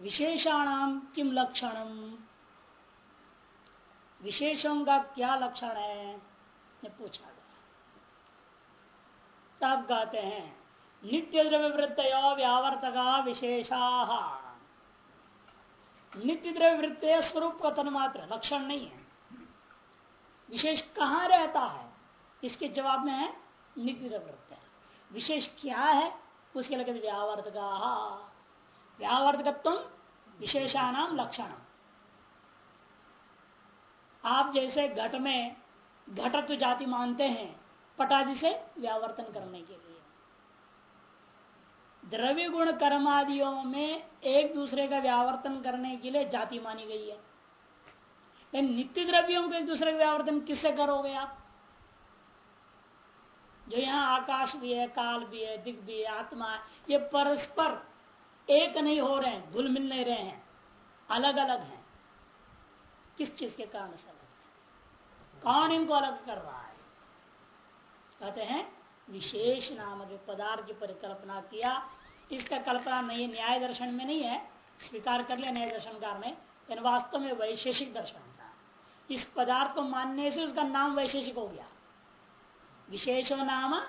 विशेषाणाम किम लक्षणम? विशेषों का क्या लक्षण है? ने पूछा गया। तब कहते हैं, नित्य द्रव्य वृत्त व्यावर्तका विशेषा। नित्य द्रव्य वृत्त स्वरूप कथन मात्र, लक्षण नहीं है। विशेष कहाँ रहता है? इसके जवाब में है, नित्य द्रव्य वृत्त विशेष क्या है? उसके लगे व्यावर्तका। व्यावर्तकत्व विशेषानाम लक्षण। आप जैसे घट में घटत्व जाति मानते हैं, पटादि से व्यावर्तन करने के लिए। द्रव्य गुण कर्म आदियों में एक दूसरे का व्यावर्तन करने के लिए जाति मानी गई है। लेकिन नित्य द्रव्यों को एक दूसरे का व्यावर्तन किससे करोगे आप? जो यहाँ आकाश भी है, काल भी है दिग भी है, आत्मा है, ये परस्पर एक नहीं हो रहे हैं, घुल मिल नहीं रहे हैं अलग अलग हैं। किस चीज़ के कारण से अलग है? कौन इनको अलग कर रहा है? कहते हैं, विशेष नाम के पदार्थ की परिकल्पना किया। इसका कल्पना नहीं, न्याय दर्शन में नहीं है, स्वीकार कर लिया न्याय दर्शनकार ने, लेकिन वास्तव में वैशेषिक दर्शन था। इस पदार्थ को मानने से उसका नाम वैशेषिक हो गया। विशेषो नाम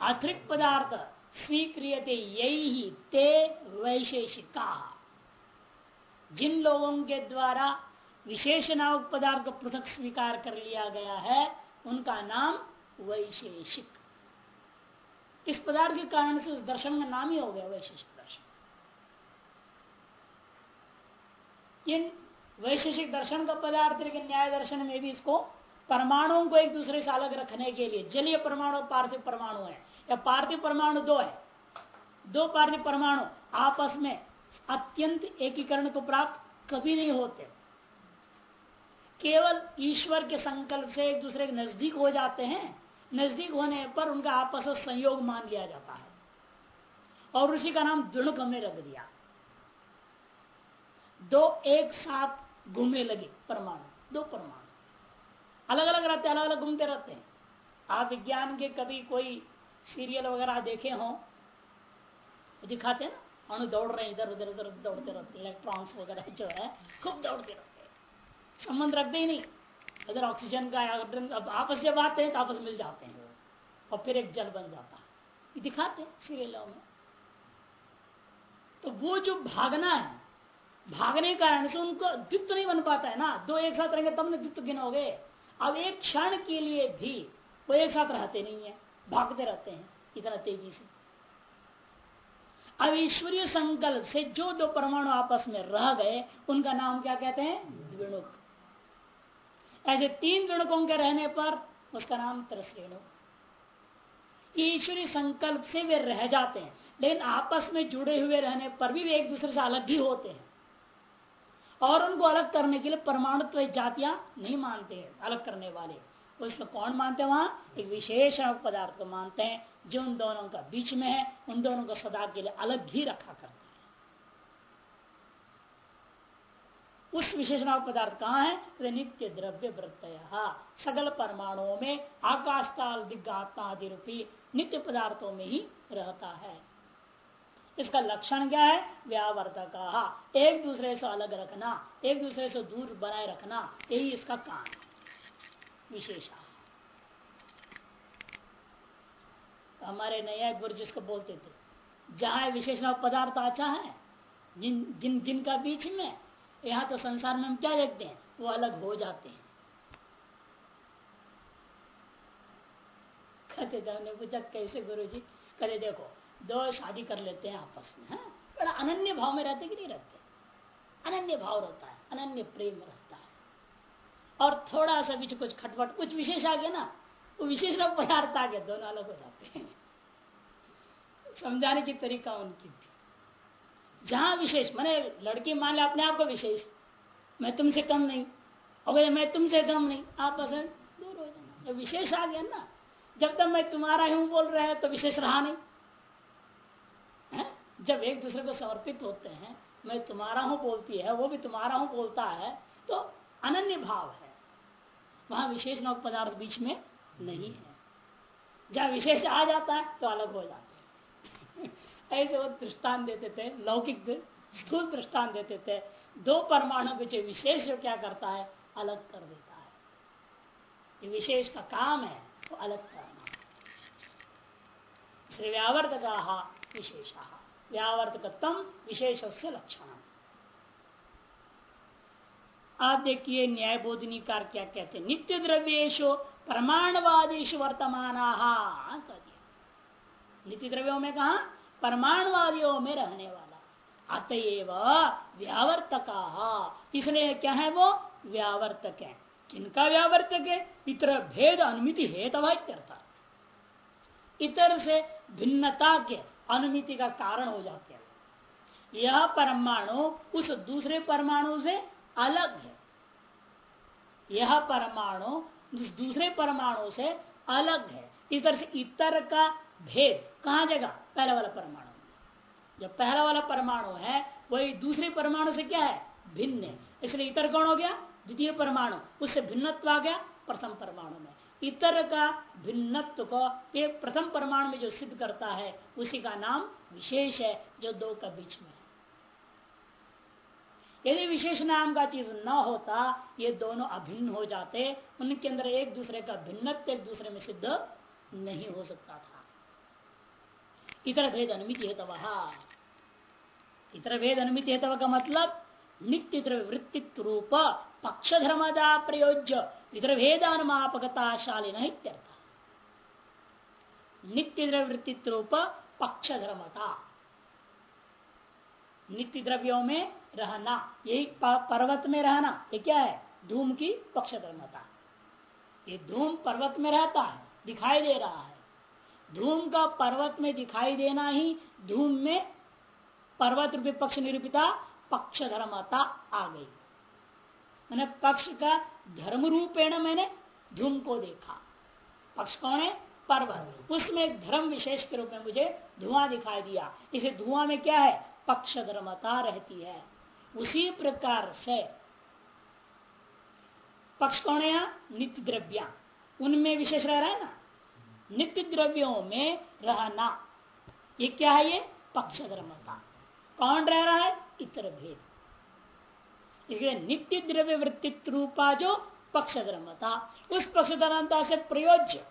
अतिरिक्त पदार्थ। स्वीक्रियते यही ते वैशेषिका। जिन लोगों के द्वारा विशेष नामक पदार्थ को पृथक स्वीकार कर लिया गया है, उनका नाम वैशेषिक। इस पदार्थ के कारण से उस दर्शन का नाम ही हो गया वैशेषिक दर्शन। इन वैशेषिक दर्शन का पदार्थ लेकिन न्याय दर्शन में भी इसको परमाणुओं को एक दूसरे से अलग रखने के लिए। जलीय परमाणु पार्थिव परमाणु है। या पार्थिव परमाणु दो है। दो पार्थिव परमाणु आपस में अत्यंत एकीकरण को प्राप्त कभी नहीं होते। केवल ईश्वर के संकल्प से एक दूसरे के नज़दीक हो जाते हैं। नज़दीक होने पर उनका आपस में संयोग मान लिया जाता है। और उसी का नाम दृढ़ में रख दिया। दो एक साथ घूमने लगे परमाणु। दो परमाणु। अलग अलग रहते अलग अलग घूमते रहते हैं। आप विज्ञान के कभी कोई सीरियल वगैरह देखे हो, दिखाते हैं ना अणु दौड़ रहे इधर, उधर उधर, दौड़ते रहते इलेक्ट्रॉन्स वगैरह जो है, खूब दौड़ते रहते संबंध रखते ही नहीं। अगर ऑक्सीजन का अब आपस जब आते हैं तो आपस मिल जाते हैं। और फिर एक जल बन जाता है। दिखाते सीरियलों में। तो वो जो भागना है, भागने कारण से उनको द्वित्व नहीं बन पाता है ना। दो एक साथ रहेंगे, तब ना द्वित्व गिनोगे। अब एक क्षण के लिए भी वो एक साथ रहते नहीं है, भागते रहते हैं इतना तेज़ी से। अब ईश्वरीय संकल्प से जो दो परमाणु आपस में रह गए, उनका नाम क्या कहते हैं? द्विणुक ऐसे तीन द्विणुकों के रहने पर उसका नाम तरसरेणु ईश्वरीय संकल्प से वे रह जाते हैं, लेकिन आपस में जुड़े हुए रहने पर भी वे एक दूसरे से अलग ही होते हैं। और उनको अलग करने के लिए परमाणुत्व जातियाँ नहीं मानते हैं, अलग करने वाले। उसमें कौन मानते हैं वहाँ? एक विशेष पदार्थ को मानते हैं, जो उन दोनों का बीच में है, उन दोनों को सदा के लिए अलग ही रखा करते हैं। उस विशेषण पदार्थ कहाँ है? तो नित्य द्रव्य वृत्त सगल परमाणुओं में आकाश काल दिग्गात्मा आदि रूपी नित्य पदार्थों में ही रहता है। इसका लक्षण क्या है? व्यावर्तक एक दूसरे से अलग रखना, एक दूसरे से दूर बनाए रखना, यही इसका काम है। विशेषा। तो हमारे नया गुरु जिसको बोलते थे, जहाँ विशेषण पदार्थ आचा है, जिन जिन जिनका बीच में, यहाँ तो संसार में हम क्या देखते हैं? वो अलग हो जाते हैं। कहते थे हमने पूछा, कैसे गुरु जी कहते देखो दो शादी कर लेते हैं आपस में, है? बड़ा अनन्य भाव में रहते कि नहीं रहते? अनन्य भाव रहता है, अनन्य प्रेम रहता है। और थोड़ा सा बीच कुछ खटपट, कुछ विशेष आ गया ना, वो विशेष रूप पदार्थ आ गया दोनों अलग हो जाते हैं। समझाने की तरीका उनकी थी। जहाँ विशेष, मैंने लड़की मान लिया, अपने आप को विशेष। मैं तुमसे कम नहीं। और मैं तुमसे कम नहीं। आपस में दूर हो जाना। विशेष आ गया ना, जब तक मैं तुम्हारा ही हूँ बोल रहे हैं तो विशेष रहा नहीं। है? जब एक दूसरे को समर्पित होते हैं, मैं तुम्हारा हूँ बोलती है, वो भी तुम्हारा हूँ बोलता है तो अनन्य भाव है। वहाँ विशेष नौ पदार्थ बीच में नहीं है। जहाँ विशेष आ जाता है तो अलग हो जाते हैं। ऐसे वो दृष्टान देते थे, लौकिक स्थूल दृष्टान देते थे। दो परमाणु के विशेष जो क्या करता है, अलग कर देता है। ये विशेष का काम है, वो अलग करना। श्री व्यावर्तक विशेष। व्यावर्तकत्म विशेष से लक्षण आप देखिए न्याय बोधनी कार क्या कहते हैं? नित्य द्रव्येशो परमाणुवादीश वर्तमान नित्य द्रव्यों में कहा? परमाणुवादियों में रहने वाला। अतएव व्यावर्तक। इसलिए क्या है वो? व्यावर्तक है। किनका व्यावर्तक है? इतर भेद अनुमिति हेतवा इतर से भिन्नता के अनुमिति का कारण हो जाते हैं। यह परमाणु उस दूसरे परमाणु से अलग है। यह परमाणु दूसरे परमाणु से अलग है। इस तरह से इतर का भेद कहा जाएगा पहला वाला परमाणु। जो पहला वाला परमाणु है, वही दूसरे परमाणु से क्या है? भिन्न है। इसलिए इतर कौन हो गया? द्वितीय परमाणु। उससे भिन्नत्व आ गया प्रथम परमाणु में। इतर का, भिन्नत्व को, ये प्रथम परमाणु में जो सिद्ध करता है, उसी का नाम विशेष है, जो दो का बीच में यदि विशेष नाम का चीज़ न होता, ये दोनों अभिन्न हो जाते, उनके अंदर एक दूसरे का भिन्नत्व एक दूसरे में सिद्ध नहीं हो सकता था। इतर भेद अनुमिति है वहा इतर भेद अनुमिति हेतव का मतलब नित्य वृत्तित्व रूप पक्ष धर्मदा प्रयोज्य इतर भेदानुमापकताशाली नहीं नित्य रूप पक्ष धर्मता नित्य द्रव्यों में रहना यही पर्वत में रहना ये क्या है धूम की पक्ष धर्मता ये धूम पर्वत में रहता है दिखाई दे रहा है धूम का पर्वत में दिखाई देना ही धूम में पर्वत रूपी पक्ष निरूपिता पक्ष धर्मता आ गई मैंने पक्ष का धर्म रूपेण मैंने धूम को देखा। पक्ष कौन है? पर्वत। उसमें धर्म विशेष के रूप में मुझे धुआँ दिखाई दिया। इसे धुआँ में क्या है? पक्ष धर्मता रहती है। उसी प्रकार से पक्ष कौन है नित्य द्रव्या उनमें विशेष रह रहा है ना? नित्य द्रव्यों में रहना। ये क्या है ये? पक्ष धर्मता। कौन रह रहा है? इतर भेद। इसलिए नित्य द्रव्य वृत्तित्व रूपा जो पक्ष धर्मता उस पक्ष धर्मता से प्रयोज्य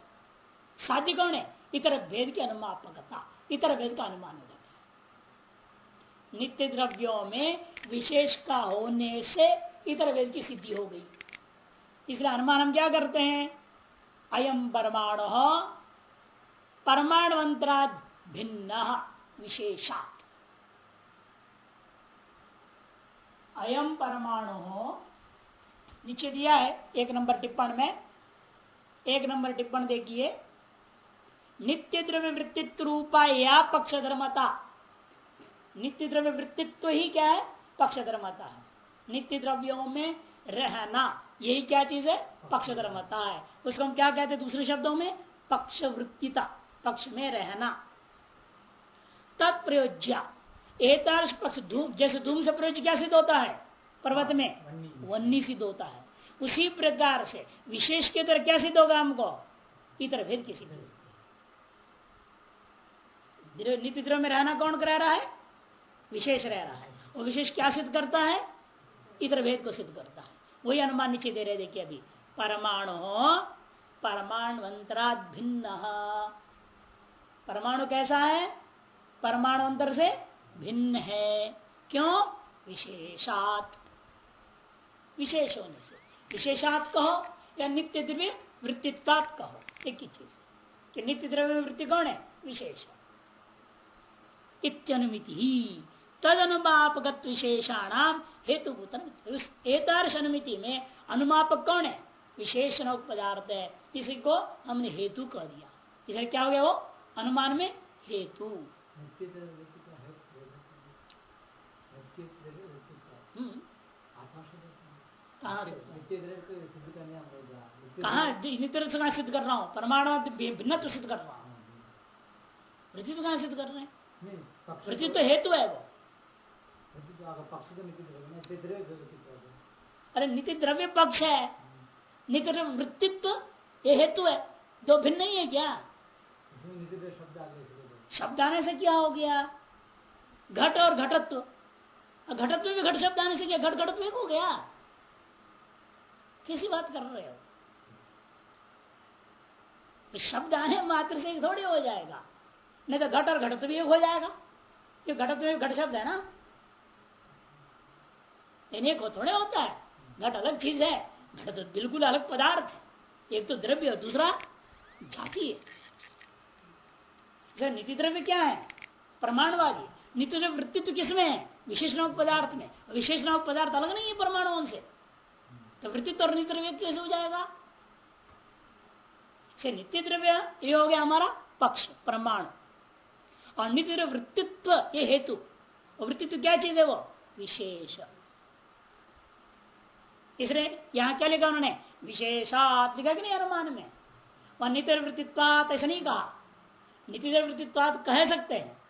साध्य कौन है? इतर भेद की अनुमापकता, इतर भेद का अनुमान हो जाता है। नित्य द्रव्यों में विशेष का होने से इतर वेद की सिद्धि हो गई। इसलिए अनुमान हम क्या करते हैं? अयम परमाणु परमाणुवंतराद भिन्न, विशेषात। अयम परमाणु। नीचे दिया है, एक नंबर टिप्पण में। एक नंबर टिप्पण देखिए। नित्य द्रव्य वृत्तित्व रूपा या पक्ष धर्मता नित्य द्रव्य वृत्तित्व ही क्या है? पक्ष धर्मता है। नित्य द्रव्यों में रहना, यही क्या चीज़ है? पक्ष धर्मता है। उसको हम क्या कहते हैं दूसरे शब्दों में? पक्ष वृत्तिता पक्ष में रहना। तत्प्रयोज्या। एतार्श पक्ष धूम जैसे धूम से प्रयोज क्या सिद्ध होता है? पर्वत में? वन्नी। सिद्ध होता है। उसी प्रकार से विशेष के तरह क्या सिद्ध होगा हमको? इतर भेद की सिद्ध नित्य द्रव्य में रहना कौन करा रहा है? विशेष रह रहा है। वो विशेष क्या सिद्ध करता है? इतर भेद को सिद्ध करता है। वही अनुमान नीचे दे रहे देखिए अभी। परमाणु परमाणुअंतराद भिन्न। परमाणु कैसा है? परमाणु अंतर से भिन्न है। क्यों? विशेषात। विशेष होने से। विशेषात कहो या नित्य द्रव्य वृत्तित्वात कहो। एक ही चीज़। कि नित्य द्रव्य वृत्ति कौन है? विशेष। इत्यनुमिति ही। तद अनुमापक विशेषाणाम हेतु अनुमिति में अनुमापक कौन है? विशेषण पदार्थ है। इसी को हमने हेतु कह दिया। इसे क्या हो गया वो? अनुमान में हेतु। हम्म। कहा नित्य सिद्ध कर रहा हूँ? परमाणु भिन्न सिद्ध कर रहा हूँ। वृत्ति तो कहाँ सिद्ध कर रहे हैं? वृत्ति तो हेतु है वो। अरे नित्य द्रव्य पक्ष है। नित्य वृत्तित्व, ये हेतु है। दो भिन्न नहीं है क्या? शब्द आने से क्या हो गया? घट और घटत्व। घटत में भी घट शब्द आने से क्या घट घटत में हो गया? किसी बात कर रहे हो? तो शब्द आने मात्र से थोड़ी हो जाएगा। नहीं तो घट और घटत भी हो जाएगा। क्यों घटत में घट शब्द है ना? एक थोड़े होता है। घट अलग चीज़ है। घट तो बिल्कुल अलग पदार्थ है। एक तो द्रव्य और दूसरा जाति है। नीति द्रव्य क्या है? प्रमाणवादी। नीति द्रव्य वृत्तित्व किसमें है? विशेष नामक पदार्थ में। विशेष नामक पदार्थ अलग नहीं है परमाणुओं से। तो वृत्तित्व और नित्य द्रव्य कैसे हो जाएगा? नित्य द्रव्य ये हो गया हमारा पक्ष, प्रमाण। और नित्य द्रव्य वृत्तित्व ये हेतु। वृत्तित्व क्या चीज़ है वो? विशेष। इसलिए यहाँ क्या लिखा उन्होंने? विशेषात लिखा कि नहीं अनुमान में? वह नित्य वृत्तित्वात ऐसा नहीं कहा। नित्य वृत्तित्वात कह सकते हैं।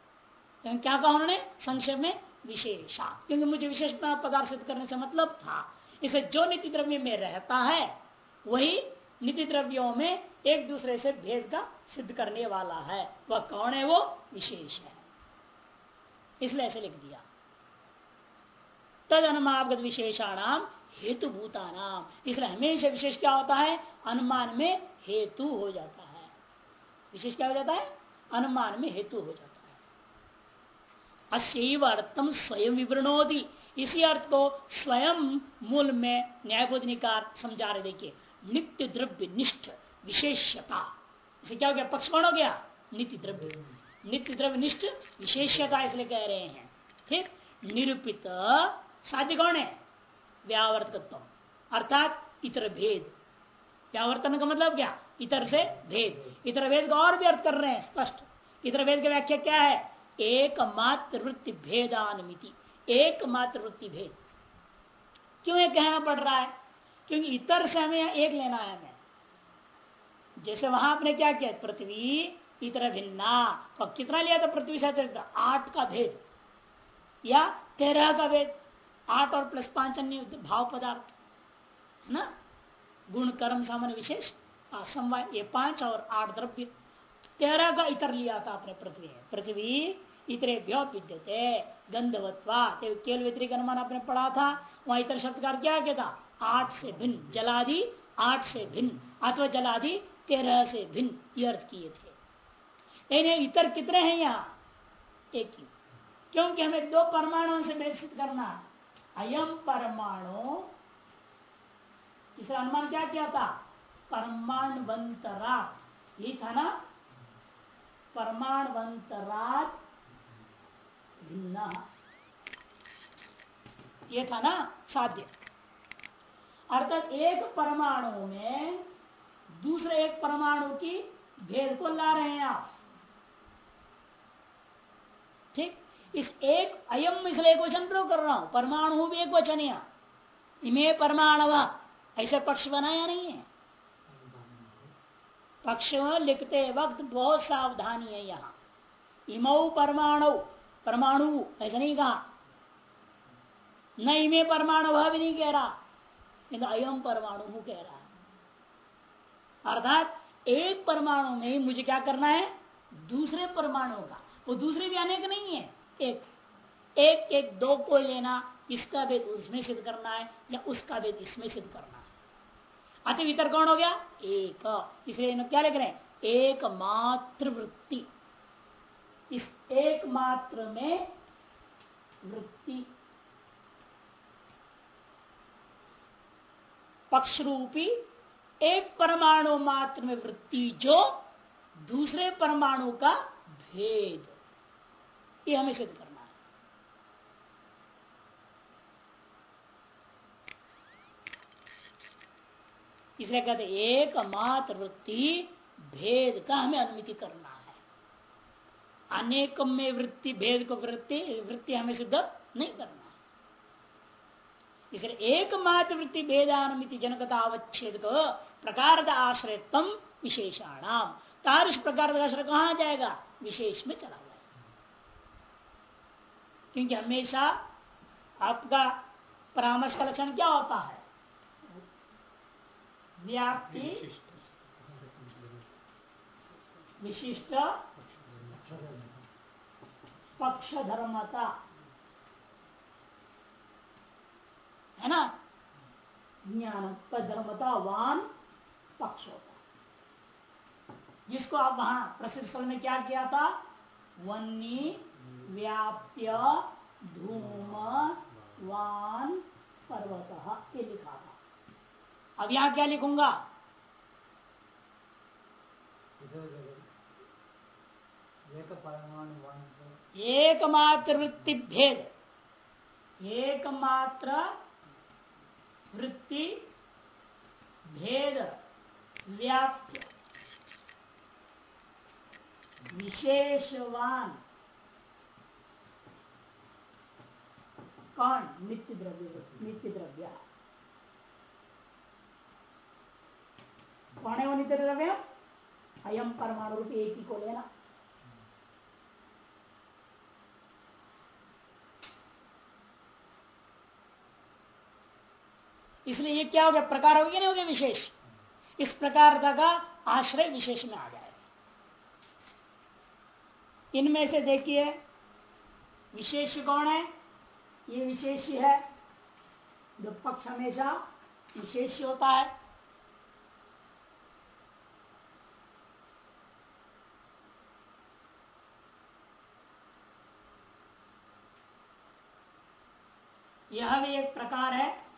क्या कहा उन्होंने? संक्षेप में विशेषा। क्योंकि मुझे विशेषता पदार्थ सिद्ध करने से मतलब था। इसे जो नित्य द्रव्य में रहता है, वही नित्य द्रव्यों में एक दूसरे से भेद का सिद्ध करने वाला है। वह कौन है? वो विशेष है। इसलिए ऐसे लिख दिया। तद अनुमागत विशेषाणाम हेतु भूता नाम इसलिए हमेशा विशेष क्या होता है? अनुमान में हेतु हो जाता है। विशेष क्या हो जाता है? अनुमान में हेतु हो जाता है। अशैव अर्थम स्वयं विवरणोदी इसी अर्थ को स्वयं मूल में न्यायबोधनिकार समझा रहे, देखिए नित्य द्रव्य निष्ठ विशेषता इसे क्या हो गया? पक्ष कौन हो गया? नित्य द्रव्य नित्य द्रव्य निष्ठ विशेषता इसलिए कह रहे हैं। ठीक? निरूपित साध्य कौन है? व्यावर्तकत्व। अर्थात इतर भेद। व्यावर्तन का मतलब क्या? इतर से भेद। इतर भेद का और भी अर्थ कर रहे हैं, स्पष्ट। इतर भेद की व्याख्या क्या है? एकमात्र वृत्ति भेदानुमिति, एकमात्र वृत्ति भेद। क्यों ये कहना पड़ रहा है? क्योंकि इतर से हमें एक लेना है हमें। जैसे वहाँ आपने क्या किया? पृथ्वी, इतर भिन्ना। तो कितना लिया था पृथ्वी से अतिरिक्त? आठ का भेद। या तेरह का भेद। आठ और प्लस पाँच अन्य भाव पदार्थ। है ना? गुण, कर्म, सामान्य, विशेष। असमवाय ये पाँच और आठ द्रव्य। तेरह का इतर लिया था आपने पृथ्वी। पृथ्वी इतरे विद्यते गंधवत्वा केवल व्यतिरिक अनुमान आपने पढ़ा था, वहाँ इतर शब्द का क्या क्या था आठ से भिन्न, जलादि, आठ से भिन्न, अथवा जलादि, तेरह से भिन्न, ये अर्थ किए थे। इन्हें इतर कितने हैं यहाँ? एक ही। क्योंकि हमें दो परमाणुओं से विकसित करना अयम परमाणु, इसका अनुमान क्या किया था? परमाणवंतरा ये था ना? परमाणु परमाणवंतरात भिन्न ये था ना साध्य। अर्थात एक परमाणु में दूसरे एक परमाणु की भेद को ला रहे हैं आप। ठीक? इस एक अयम इसलिए एक वचन प्रयोग कर रहा हूँ। परमाणु भी एक वचन या इमे परमाणु ऐसे पक्ष बनाया नहीं है। पक्ष लिखते वक्त बहुत सावधानी है यहाँ। इमऊ परमाणु। परमाणु, ऐसा नहीं कहा। न इमे परमाणु भी नहीं कह रहा। किंतु अयम परमाणु कह रहा है। अर्थात, एक परमाणु में मुझे क्या करना है? दूसरे परमाणु का। वो दूसरे भी अनेक नहीं है। एक एक एक, दो को लेना, इसका भेद उसमें सिद्ध करना है, या उसका भेद इसमें सिद्ध करना है। अति वितर कौन हो गया? एक। इसलिए क्या लिख रहे हैं? एक मात्र वृत्ति। इस एक मात्र में वृत्ति। पक्ष रूपी एक परमाणु मात्र में वृत्ति जो दूसरे परमाणु का भेद। ये हमें सिद्ध करना है इसलिए कहते एकमात्र वृत्ति भेद का हमें अनुमति करना है। अनेक में वृत्ति भेद को वृत्ति वृत्ति हमें सिद्ध नहीं करना इसलिए एकमात्र वृत्ति भेदानुमिति जनकता अवच्छेद को प्रकार आश्रयत्म विशेषाणाम तारिश प्रकार का आश्रय कहा जाएगा? विशेष में चला जाएगा। क्योंकि हमेशा आपका परामर्श का लक्षण क्या होता है? व्याप्ति, विशिष्ट पक्ष धर्मता है ना? ज्ञान धर्मता वान पक्ष होता जिसको आप वहाँ प्रसिद्ध स्थल में क्या किया था? वन्नी व्याप्य धूम वान पर्वत ये लिखा था। अब यहाँ क्या लिखूँगा? एकमात्र वृत्ति भेद। एकमात्र वृत्ति भेद व्याप्य विशेषवान। कौन नित्य द्रव्य नित्य द्रव्य कौन है वो नित्य द्रव्य अयम परमाणु रूप एक ही को लेना। इसलिए ये क्या हो गया? प्रकार हो गया, नहीं हो गया विशेष। इस प्रकार का आश्रय विशेष में आ जाएगा इनमें से देखिए, विशेष कौन है? ये विशेष है। जो पक्ष हमेशा विशेष होता है। यह भी एक प्रकार है।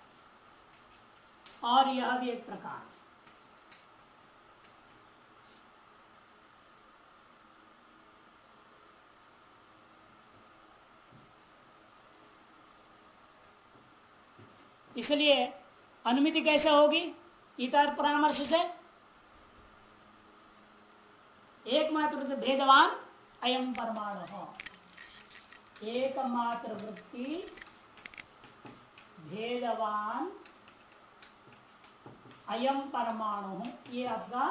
और यह भी एक प्रकार इसलिए अनुमिति कैसे होगी? इतर परामर्श से। एकमात्र भेदवान अयम परमाणु। हो एकमात्र वृत्ति भेदवान अयम परमाणु ये आपका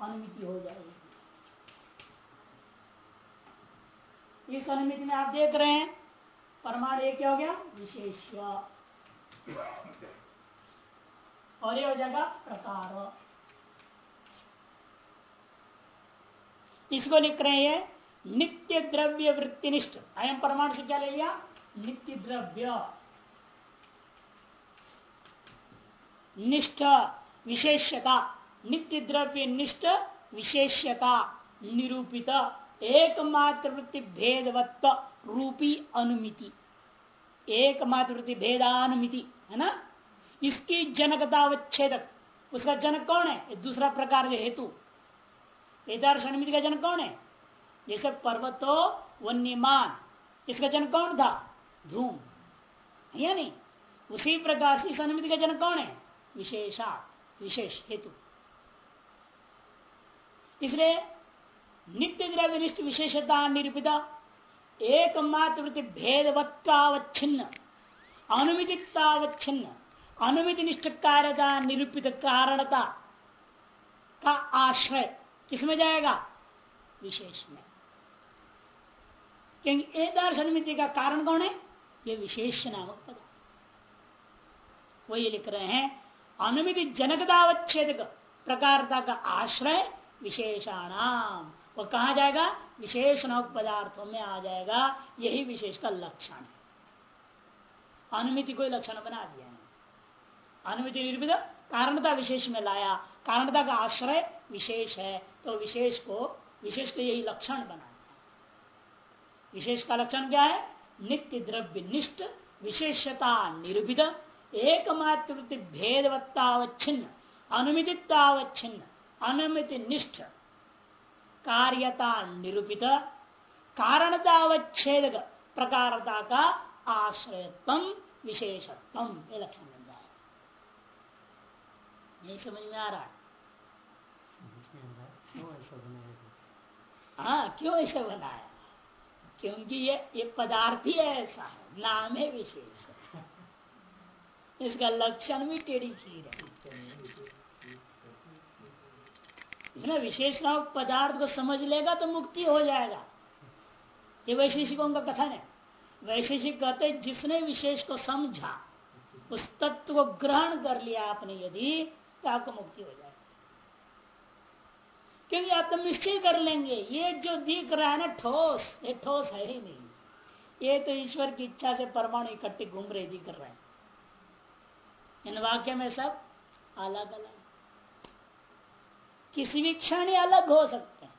अनुमिति हो जाएगी। इस अनुमिति में आप देख रहे हैं, परमाणु एक क्या हो गया? विशेष्य और ये हो जाएगा प्रकार। इसको लिख रहे हैं नित्य द्रव्य वृत्तिनिष्ठ। अयम परमाणु से क्या ले लिया? नित्य द्रव्य। निष्ठ, विशेष्यता। नित्य द्रव्य निष्ठ, विशेष्यता। निरूपित, एकमात्र वृत्ति भेदवत्व रूपी अनुमिति। एकमात्र वृत्ति भेदानुमिति, है ना? इसकी जनकतावच्छेदक उसका जनक कौन है? दूसरा प्रकार जो हेतु। वेदार्शनमिति का जनक कौन है? जैसे पर्वतो वन्यमान। इसका जनक कौन था? धूम। या नहीं? उसी प्रकार से इस अनुमिति का जनक कौन है? विशेषा विशेष हेतु। इसलिए नित्य द्रव्यनिष्ठ विशेषता निरूपित एकमात्र वृत्ति भेदवत्तावच्छिन्न अनुमितितावच्छिन्न अनुमित निष्ठ कार्यता निरूपित कारणता का आश्रय किसमें जाएगा? विशेष में। क्योंकि एक अनुमिति का कारण कौन है? ये विशेष नामक पद। वही लिख रहे हैं अनुमिति जनकदावच्छेद प्रकारता का आश्रय विशेषाणाम। वो कहा जाएगा? विशेष पदार्थों में आ जाएगा। यही विशेष का लक्षण है। अनुमिति कोई लक्षण बना दिया है। अनुमिति निर्मित कारणता विशेष में लाया। कारणता का आश्रय विशेष है। तो विशेष को विशेष को यही लक्षण बना विशेष का लक्षण क्या है? नित्य द्रव्य निष्ठ, विशेषता निरूपित एकमात्र भेदवत्तावच्छिन्न अनुमितितावच्छिन्न अनुमिति निष्ठ कार्यता निरूपित कारणतावच्छेद प्रकारता का आश्रयत्म विशेषत्म ये लक्षण बन जाएगा। नहीं समझ में आ रहा है? हाँ क्यों ऐसे बनाया क्योंकि ये ये पदार्थ ही ऐसा है, नाम है विशेष इसका लक्षण भी टेढ़ी खीर है। ना? विशेष नाम पदार्थ को समझ लेगा तो मुक्ति हो जाएगा। ये वैशेषिकों का कथन है। वैशेषिक कहते जिसने विशेष को समझा, उस तत्व को ग्रहण कर लिया आपने यदि तो आपको मुक्ति हो जाएगी। क्योंकि आप तो निश्चय कर लेंगे। ये जो दिख रहा है ना, ठोस, ये ठोस है ही नहीं। ये तो ईश्वर की इच्छा से परमाणु इकट्ठे घूम रहे दिख रहे हैं। इन वाक्य में सब अलग अलग। किसी भी क्षण अलग हो सकते हैं।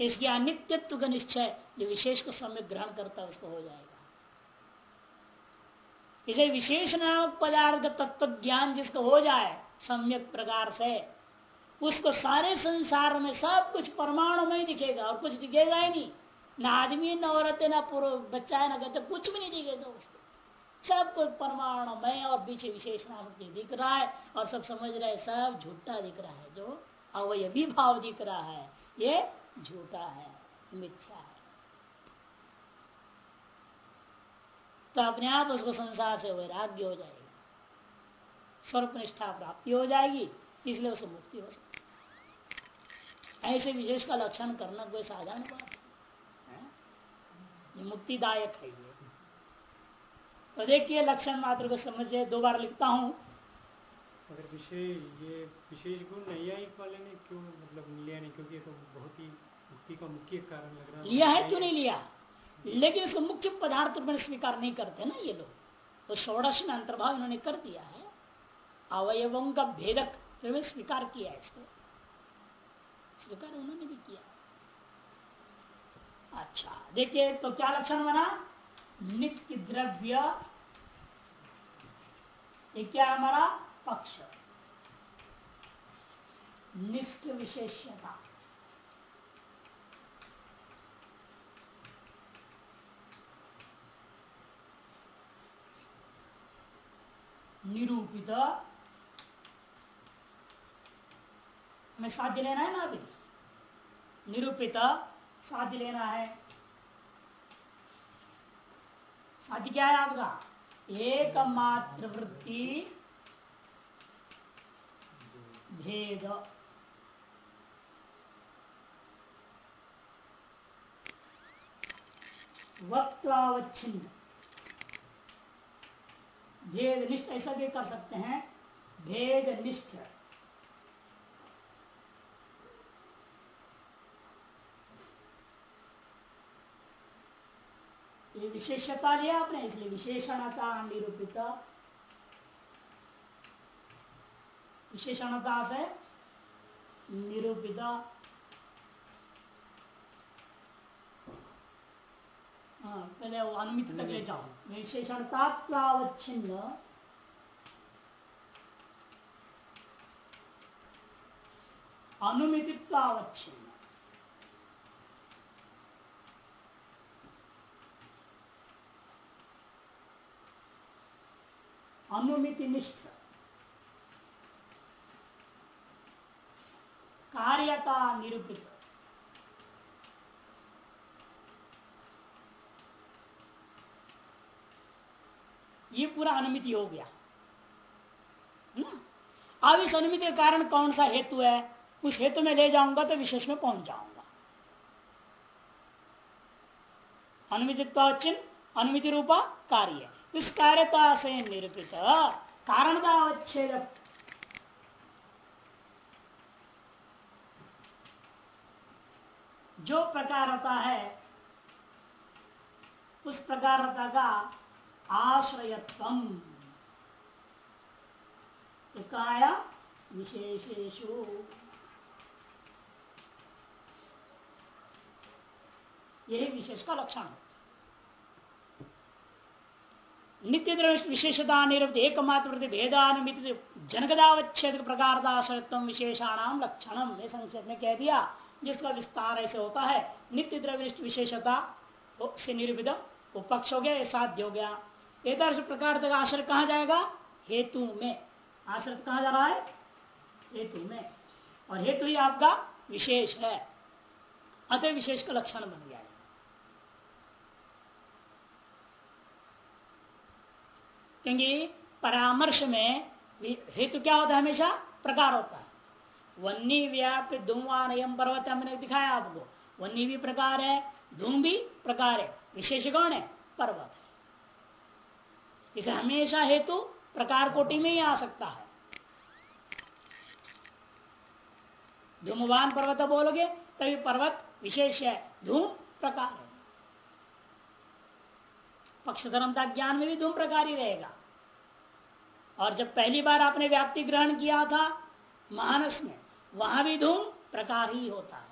इसके अनित्यत्व का निश्चय जो विशेष को समय ग्रहण करता है, उसको हो जाएगा। इसे विशेष नामक पदार्थ तत्व ज्ञान जिसको हो जाए, सम्यक प्रकार से, उसको सारे संसार में सब कुछ परमाणु में ही दिखेगा और कुछ दिखेगा ही नहीं। ना आदमी, न औरत है ना पूर्व बच्चा है, ना कहते कुछ भी नहीं दिखेगा उसको। सब कुछ परमाणु में और पीछे विशेष नाम दिख रहा है और सब समझ रहे सब झूठा दिख रहा है, जो अवयवी भाव दिख रहा है, ये झूठा है, मिथ्या है। तो अपने आप उसको संसार से वैराग्य हो जाएगा स्वरूप निष्ठा प्राप्ति हो जाएगी, इसलिए उसको मुक्ति हो सकती ऐसे विशेष का लक्षण करना कोई साधारण बात है मुक्तिदायक है ये। तो देखिए लक्षण मात्र को समझे दो बार लिखता हूँ। अगर विशेष ये विशेष गुण नैयायिक वाले ने क्यों मतलब लिया नहीं? क्योंकि तो बहुत ही मुक्ति का मुख्य कारण लग रहा है। लिया है क्यों नहीं लिया। लेकिन इसको मुख्य पदार्थ में स्वीकार नहीं करते ना ये लोग। तो षोड़श में अंतर्भाव इन्होंने कर दिया है। अवयवों का भेदक स्वीकार किया है इसको। स्वीकार उन्होंने भी किया। अच्छा देखिए तो क्या लक्षण बना? नित्य द्रव्य, ये क्या हमारा? पक्ष। निष्ठ विशेषता। निरूपित। हमें साध्य लेना है ना अभी? निरूपित। साध्य लेना है। साध्य क्या है आपका। एकमात्र वृत्ति भेद। वक्तावच्छिन्न भेद निष्ठ ऐसा भी कर सकते हैं। भेद निष्ठ ये विशेषता लिया आपने, इसलिए विशेषणता निरूपित। विशेषणता से निरूपित। हाँ पहले वो अनुमित तक ले जाओ। विशेषणतावच्छिन्न अनुमितित्वावच्छिन्न। अनुमिति निष्ठ कार्यता निरूपित। ये पूरा अनुमिति हो गया। ना? अब इस अनुमिति के कारण कौन सा हेतु है? उस हेतु में ले जाऊँगा तो विशेष में पहुँच जाऊँगा। अनुमितित्व अनुमिति रूपा कार्य। इस कार्यता से निरूपित। कारणता अवच्छेद जो प्रकारता है, उस प्रकारता का आश्रयत्व काया विशेषेशु यही विशेष का लक्षण है। नित्य द्रव्य विशेषता निरुक्त एकमात्र भेदानुमित जनकदावच्छेद प्रकार विशेषाणाम लक्षणम ये संक्षेप में कह दिया, जिसका विस्तार ऐसे होता है नित्य द्रव्य विशेषता से निरूपित वो पक्ष हो गया साध्य हो गया। एक प्रकार तक आश्रय कहा जाएगा? हेतु में। आश्रय कहा जा रहा है? हेतु में। और हेतु ही आपका विशेष है। अतः विशेष का लक्षण बन गया। क्योंकि परामर्श में हेतु क्या होता है हमेशा? प्रकार होता है। वन्नी व्याप धूमवान एम पर्वत हमने दिखाया आपको। वन्नी भी प्रकार है, धूम भी प्रकार है। विशेष कौन है? पर्वत है। इसे हमेशा हेतु प्रकार कोटि में ही आ सकता है। धूमवान पर्वत बोलोगे, तभी पर्वत विशेष है। धूम प्रकार है। पक्ष धर्मता ज्ञान में भी धूम प्रकार ही रहेगा। और जब पहली बार आपने व्याप्ति ग्रहण किया था, मानस में, वहाँ भी धूम प्रकार ही होता है।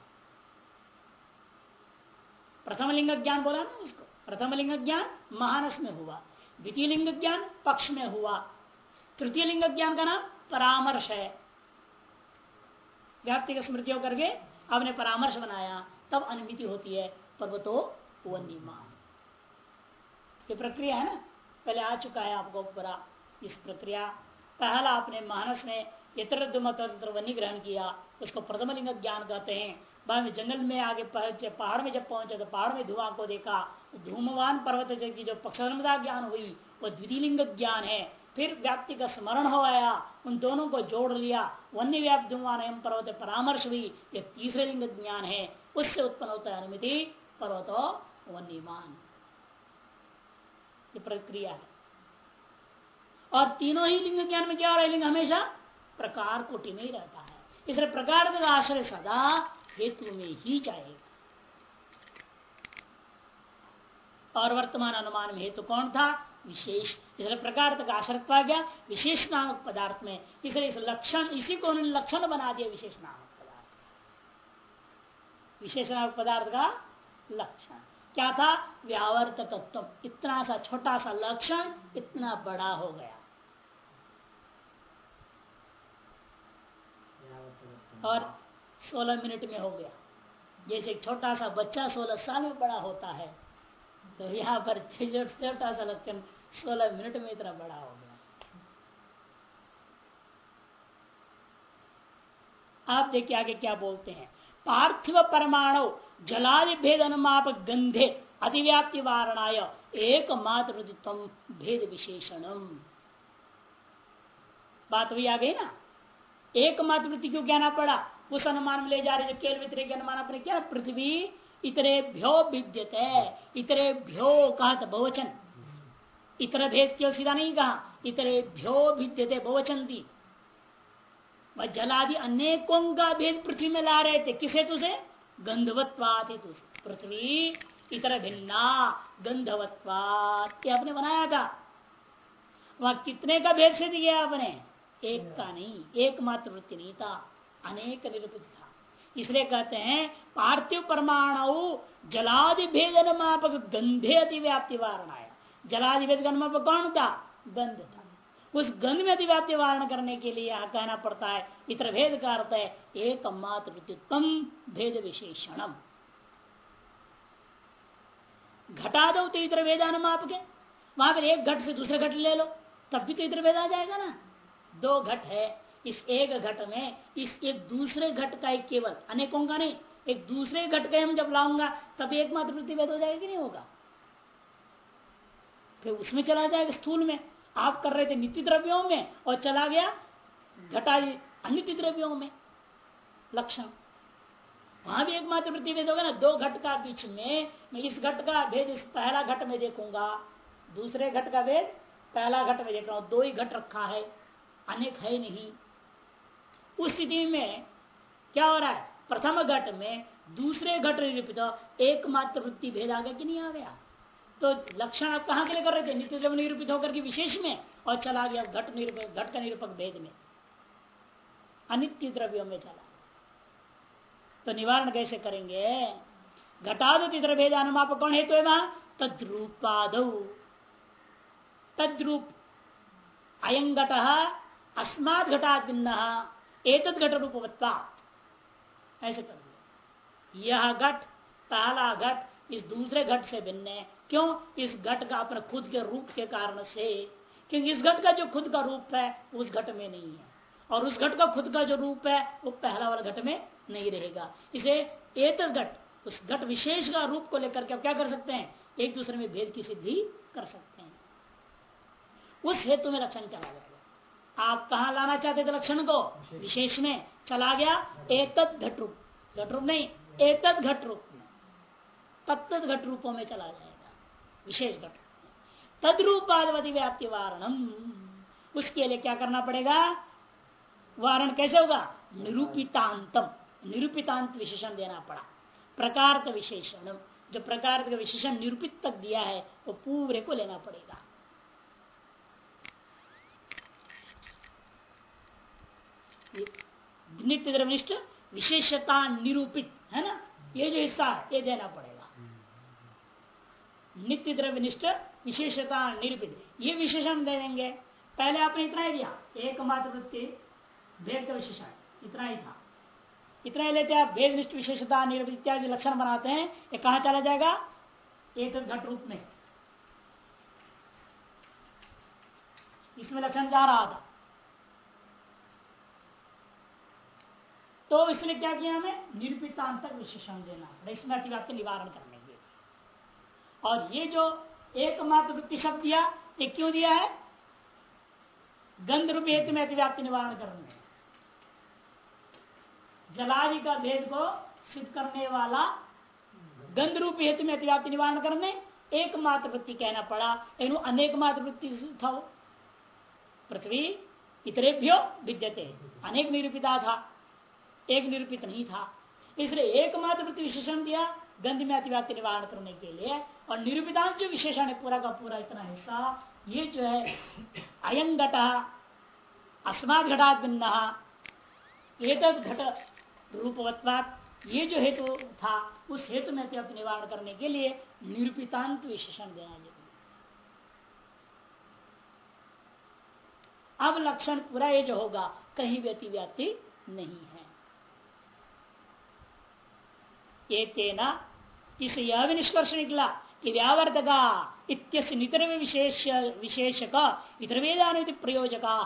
प्रथम लिंग ज्ञान बोला ना उसको? प्रथम लिंग ज्ञान मानस में हुआ। द्वितीय लिंग ज्ञान पक्ष में हुआ। तृतीय लिंग ज्ञान का नाम परामर्श है। व्याप्ति का स्मृतियों करके आपने परामर्श बनाया, तब अनुमिति होती है, पर्वतो वन्यमान ये प्रक्रिया है ना? पहले आ चुका है आपको पूरा इस प्रक्रिया। पहला आपने मानस में इतर वन्य ग्रहण किया। उसको प्रथम लिंग ज्ञान कहते हैं। बाद में जंगल में आगे पहाड़ में जब पहुँचे तो पहाड़ में धुआँ को देखा। तो धूमवान पर्वत की जो पक्षर्मदा ज्ञान हुई, वो द्वितीय लिंग ज्ञान है। फिर व्याप्ति का स्मरण हो आया। उन दोनों को जोड़ लिया। वन्य व्याप्त धूमवान एवं पर्वत परामर्श हुई। यह तीसरे लिंग ज्ञान है। उससे उत्पन्न होता है अनुमिति पर्वतो वन्यमान। ये प्रक्रिया है। और तीनों ही लिंग ज्ञान में क्या हो रहा है? लिंग हमेशा प्रकार कोटि में ही रहता है। इसलिए प्रकार का आश्रय सदा हेतु में ही जाएगा। और वर्तमान अनुमान में हेतु कौन था? विशेष। इसलिए प्रकार तक आश्रित आ गया। विशेष नामक पदार्थ में। इसलिए इस लक्षण, इसी को उन्होंने लक्षण बना दिया, विशेष नामक पदार्थ विशेष नामक पदार्थ का लक्षण। क्या था? व्यावर्तकत्व इतना सा छोटा सा लक्षण इतना बड़ा हो गया। और 16 मिनट में हो गया। जैसे एक छोटा सा बच्चा 16 साल में बड़ा होता है तो यहाँ पर छोटा सा लक्षण 16 मिनट में इतना बड़ा हो गया। आप देखिए आगे क्या बोलते हैं। पार्थिव परमाणु जलादि भेद अनुमाप गंधे अतिव्याप्ति वारणाय एक मात्र भेद विशेषणम बात वही आ गई ना? एक मात्र वृत्ति क्यों कहना पड़ा? उस अनुमान में ले जा रहे केल वितरे अनुमान अपने क्या? पृथ्वी इतरे भ्यो विद्यते, इतरे भ्यो कहा था बहुवचन। इतर भेद क्यों सीधा नहीं कहा, इतरे भ्यो भिद्यते बहुवचन थी वह जलादि अनेकों का भेद पृथ्वी में ला रहे थे। किस किसे तुझे गंधवत्वात पृथ्वी इतर भिन्ना गंधवत्वात। आपने बनाया था। वह कितने का भेद सिद्ध किया आपने? एक का नहीं, एकमात्र वृत्ति नहीं था। अनेक निरूपित था। इसलिए कहते हैं, पार्थिव परमाणु जलादि भेद अनुमापक गंधे अतिव्याप्ति वारण आया जलादि भेद अनुमापक कौन था? गंध था। उस गंध में अतिव्याप्ति वारण करने के लिए कहना पड़ता है, इतर भेद का अर्थ है एक मात्र भेद विशेषणम। घटा दो तो इतर वेदानुमाप आपके वहाँ पर एक घट से दूसरे घट ले लो, तब भी तो इतर भेद आ जाएगा ना। दो घट है, इस एक घट में इस एक दूसरे घट का एक केवल, अनेकों का नहीं, एक दूसरे घट का हम जब लाऊँगा, तब एकमात्र प्रतिवेद हो जाएगा कि नहीं होगा। फिर उसमें चला जाएगा स्थूल में। आप कर रहे थे नित्य द्रव्यों में और चला गया घटा अनित्य द्रव्यों में। लक्षण। वहाँ भी एकमात्र प्रतिवेद होगा ना। दो घट का बीच में मैं इस घट का भेद इस पहला घट में देखूँगा। दूसरे घट का भेद पहला घट में देख रहा हूँ। दो ही घट रखा है। अनेक है नहीं। उस स्थिति में क्या हो रहा है? प्रथम घट में दूसरे घट निरूपित एकमात्र वृत्ति भेद आ गया कि नहीं आ गया? तो लक्षण आप कहाँ के लिए कर रहे थे? नित्य द्रव्य निरूपित होकर के विशेष में और चला गया घट निरूपक, घट का निरूपक भेद में। अनित्य द्रव्यों में चला। तो निवारण कैसे करेंगे? घटादो भेद अनुमाप कौन हेतु है वहाँ? तद्रूपाद। तद्रूप। अयं घट अस्मात भिन्न एक घट रूपवत्ता ऐसे कर यह घट, पहला घट, इस दूसरे घट से भिन्न है। क्यों? इस घट का अपने खुद के रूप के कारण से। क्योंकि इस घट का जो खुद का रूप है उस घट में नहीं है। और उस घट का खुद का जो रूप है, वो पहला वाला घट में नहीं रहेगा। इसे एक घट, उस घट विशेष का रूप को लेकर के आप क्या कर सकते हैं? एक दूसरे में भेद की सिद्धि कर सकते हैं। उस हेतु में लक्षण चला गया। आप कहा लाना चाहते थे लक्षण को? विशेष में। चला गया एतद घट रूप। घट रूप नहीं, एतद घट रूप। में तत्त घट रूपों में चला जाएगा विशेष घट। तद्रूपादवती व्याप्ति वारणम। उसके लिए क्या करना पड़ेगा? वारण कैसे होगा? निरूपितांतम। निरूपितांत विशेषण देना पड़ा। प्रकार विशेषण जो प्रकार का विशेषण निरूपित तक दिया है, वो पूरे को लेना पड़ेगा। नित्य द्रवनिष्ठ विशेषता निरूपित, है ना? ये जो हिस्सा है, ये देना पड़ेगा। नित्य द्रव्यनिष्ठ विशेषता निरूपित। ये विशेषण दे देंगे। पहले आपने इतना ही दिया। एकमात्र वृत्ति, भेद का विशेषण। इतना ही था। इतना ही लेते आप भेद निष्ठ विशेषता निरूपित इत्यादि लक्षण बनाते हैं। ये कहा चला जाएगा? एक घट रूप में। इसमें लक्षण जा रहा था। तो इसलिए क्या किया हमें? निरूपितांतर विशेषण देना। इसमें अतिव्याप्ति निवारण करने। और ये जो एकमात्र वृत्ति शब्द दिया, ये क्यों दिया है? गंध रूप हेतु में अतिव्याप्ति निवारण करने। जलादि का भेद को सिद्ध करने वाला गंध रूप हेतु में अतिव्याप्ति निवारण करने एकमात्र वृत्ति कहना पड़ा। लेकिन अनेक मात्र वृत्ति था वो। पृथ्वी इतरेभ्यो विद्यते। अनेक निरूपिता था, एक निरूपित नहीं था। इसलिए एकमात्र वृत्ति विशेषण दिया गंध में अतिव्याप्ति निवारण करने के लिए। और निरूपितांश जो विशेषण है, पूरा का पूरा इतना हिस्सा, ये जो है अयं घट अस्मात घटात भिन्न एक घट रूपवत्वात, ये जो हेतु था, उस हेतु में अतिव्याप्ति निवारण करने के लिए निरूपितांत विशेषण देना ज़रूरी अब लक्षण पूरा ये जो होगा, कहीं व्यति अतिव्याप्ति नहीं है। ये तेना इस यह भी निष्कर्ष निकला कि व्यावर्तका इत्यस्य नितर विशेष विशेष का इतर वेदानुति प्रयोजका।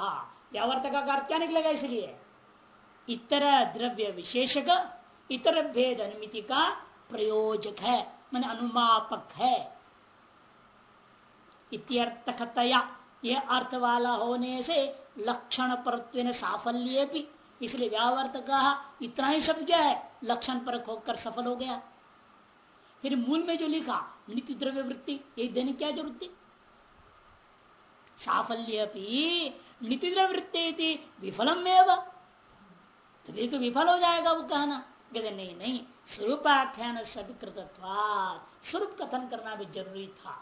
व्यावर्तका का क्या निकलेगा इसलिए इतर द्रव्य विशेषक इतर भेद अनुमिति का प्रयोजक है मन अनुमापक। है इत्यर्थकतया यह अर्थ वाला होने से लक्षण पर साफल्य भी इसलिए व्यावर्त इतना ही शब्द क्या है? लक्षण पर होकर सफल हो गया। फिर मूल में जो लिखा नित्य द्रव्य वृत्ति ये देने क्या ज़रूरत थी? साफल्य नित्य द्रव्य वृत्ति विफलम में तो विफल हो जाएगा वो कहना। कहते, नहीं नहीं स्वरूप आख्यान स्वरूप कथन करना भी ज़रूरी था।